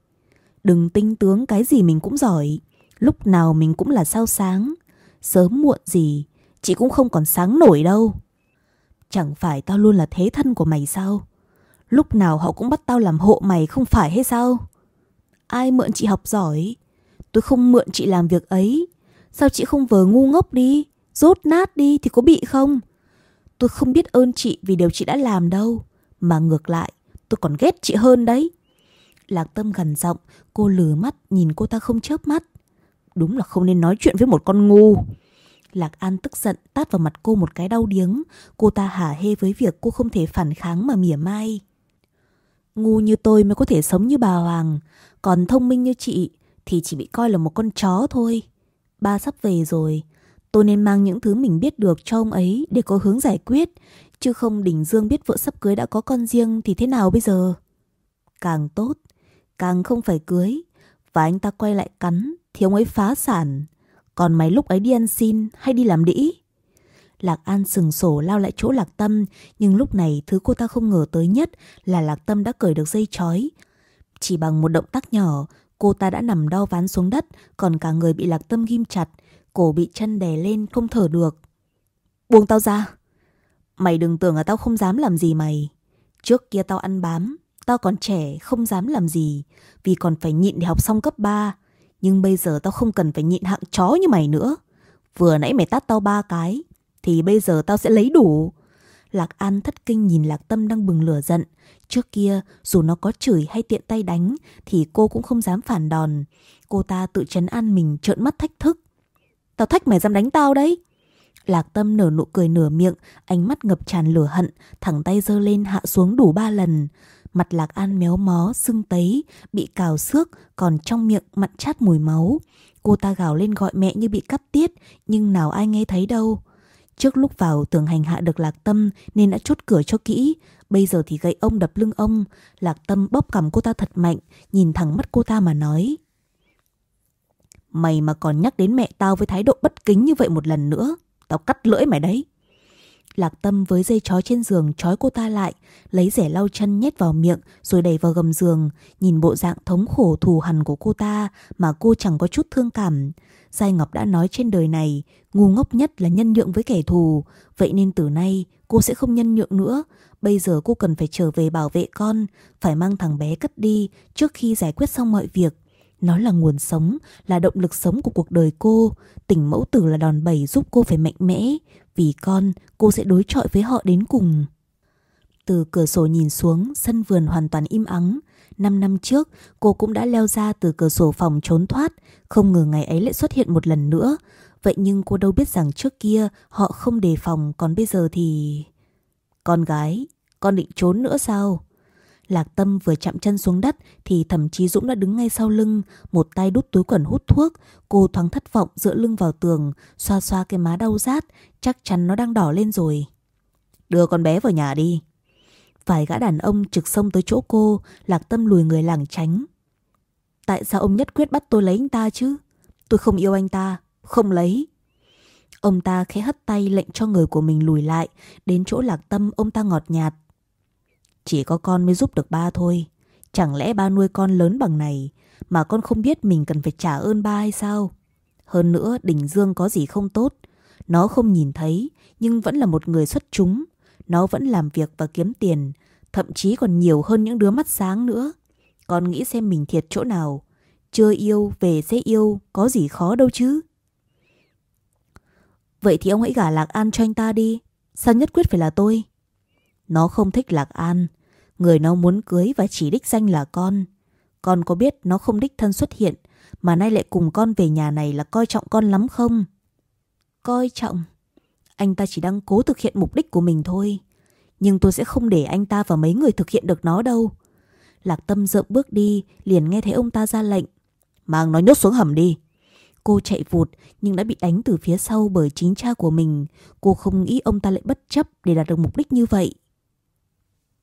Speaker 1: Đừng tinh tướng cái gì mình cũng giỏi. Lúc nào mình cũng là sao sáng. Sớm muộn gì, chị cũng không còn sáng nổi đâu. Chẳng phải tao luôn là thế thân của mày sao? Lúc nào họ cũng bắt tao làm hộ mày không phải hay sao? Ai mượn chị học giỏi? Tôi không mượn chị làm việc ấy. Sao chị không vờ ngu ngốc đi? Rốt nát đi thì có bị không? Tôi không biết ơn chị vì điều chị đã làm đâu. Mà ngược lại, tôi còn ghét chị hơn đấy. Lạc Tâm gần giọng, cô lừa mắt nhìn cô ta không chớp mắt. Đúng là không nên nói chuyện với một con ngu. Lạc An tức giận tát vào mặt cô một cái đau điếng. Cô ta hả hê với việc cô không thể phản kháng mà mỉa mai. Ngu như tôi mới có thể sống như bà Hoàng. Còn thông minh như chị thì chỉ bị coi là một con chó thôi. Ba sắp về rồi. Tôi nên mang những thứ mình biết được cho ông ấy để có hướng giải quyết. Chứ không Đình Dương biết vợ sắp cưới đã có con riêng thì thế nào bây giờ? Càng tốt, càng không phải cưới. Và anh ta quay lại cắn thì ông ấy phá sản. Còn mày lúc ấy đi ăn xin hay đi làm đĩ? Lạc An sừng sổ lao lại chỗ Lạc Tâm, nhưng lúc này thứ cô ta không ngờ tới nhất là Lạc Tâm đã cởi được dây chói. Chỉ bằng một động tác nhỏ, cô ta đã nằm đau ván xuống đất, còn cả người bị Lạc Tâm ghim chặt, cổ bị chân đè lên không thở được. Buông tao ra. Mày đừng tưởng là tao không dám làm gì mày. Trước kia tao ăn bám, tao còn trẻ không dám làm gì, vì còn phải nhịn để học xong cấp 3. Nhưng bây giờ tao không cần phải nhịn hạng chó như mày nữa. Vừa nãy mày tát tao ba cái, thì bây giờ tao sẽ lấy đủ. Lạc An thất kinh nhìn Lạc Tâm đang bừng lửa giận. Trước kia, dù nó có chửi hay tiện tay đánh, thì cô cũng không dám phản đòn. Cô ta tự chấn an mình trợn mắt thách thức. Tao thách mày dám đánh tao đấy. Lạc Tâm nở nụ cười nửa miệng, ánh mắt ngập tràn lửa hận, thẳng tay giơ lên hạ xuống đủ ba lần. Mặt Lạc An méo mó, sưng tấy, bị cào xước, còn trong miệng mặn chát mùi máu. Cô ta gào lên gọi mẹ như bị cắt tiết, nhưng nào ai nghe thấy đâu. Trước lúc vào tưởng hành hạ được Lạc Tâm nên đã chốt cửa cho kỹ. Bây giờ thì gậy ông đập lưng ông. Lạc Tâm bóp cầm cô ta thật mạnh, nhìn thẳng mắt cô ta mà nói. Mày mà còn nhắc đến mẹ tao với thái độ bất kính như vậy một lần nữa, tao cắt lưỡi mày đấy. Lạc Tâm với dây chói trên giường trói cô ta lại, lấy rẻ lau chân nhét vào miệng rồi đẩy vào gầm giường, nhìn bộ dạng thống khổ thù hằn của cô ta mà cô chẳng có chút thương cảm. Giai Ngọc đã nói trên đời này, ngu ngốc nhất là nhân nhượng với kẻ thù, vậy nên từ nay cô sẽ không nhân nhượng nữa. Bây giờ cô cần phải trở về bảo vệ con, phải mang thằng bé cất đi trước khi giải quyết xong mọi việc. Nó là nguồn sống, là động lực sống của cuộc đời cô. Tình mẫu tử là đòn bẩy giúp cô phải mạnh mẽ. Vì con, cô sẽ đối chọi với họ đến cùng. Từ cửa sổ nhìn xuống, sân vườn hoàn toàn im ắng. Năm năm trước, cô cũng đã leo ra từ cửa sổ phòng trốn thoát. Không ngờ ngày ấy lại xuất hiện một lần nữa. Vậy nhưng cô đâu biết rằng trước kia họ không đề phòng, còn bây giờ thì... Con gái, con định trốn nữa sao? Lạc Tâm vừa chạm chân xuống đất thì thẩm chí Dũng đã đứng ngay sau lưng, một tay đút túi quần hút thuốc. Cô thoáng thất vọng dựa lưng vào tường, xoa xoa cái má đau rát, chắc chắn nó đang đỏ lên rồi. Đưa con bé vào nhà đi. Vài gã đàn ông trực xông tới chỗ cô, Lạc Tâm lùi người lảng tránh. Tại sao ông nhất quyết bắt tôi lấy anh ta chứ? Tôi không yêu anh ta, không lấy. Ông ta khẽ hất tay lệnh cho người của mình lùi lại, đến chỗ Lạc Tâm ông ta ngọt nhạt. Chỉ có con mới giúp được ba thôi. Chẳng lẽ ba nuôi con lớn bằng này mà con không biết mình cần phải trả ơn ba hay sao? Hơn nữa Đình Dương có gì không tốt. Nó không nhìn thấy nhưng vẫn là một người xuất chúng. Nó vẫn làm việc và kiếm tiền, thậm chí còn nhiều hơn những đứa mắt sáng nữa. Con nghĩ xem mình thiệt chỗ nào. Chưa yêu, về sẽ yêu, có gì khó đâu chứ. Vậy thì ông hãy gả Lạc An cho anh ta đi. Sao nhất quyết phải là tôi? Nó không thích Lạc An. Người nó muốn cưới và chỉ đích danh là con. Con có biết nó không đích thân xuất hiện mà nay lại cùng con về nhà này là coi trọng con lắm không? Coi trọng? Anh ta chỉ đang cố thực hiện mục đích của mình thôi. Nhưng tôi sẽ không để anh ta và mấy người thực hiện được nó đâu. Lạc Tâm rợm bước đi, liền nghe thấy ông ta ra lệnh. Mang nó nhốt xuống hầm đi. Cô chạy vụt nhưng đã bị đánh từ phía sau bởi chính cha của mình. Cô không nghĩ ông ta lại bất chấp để đạt được mục đích như vậy.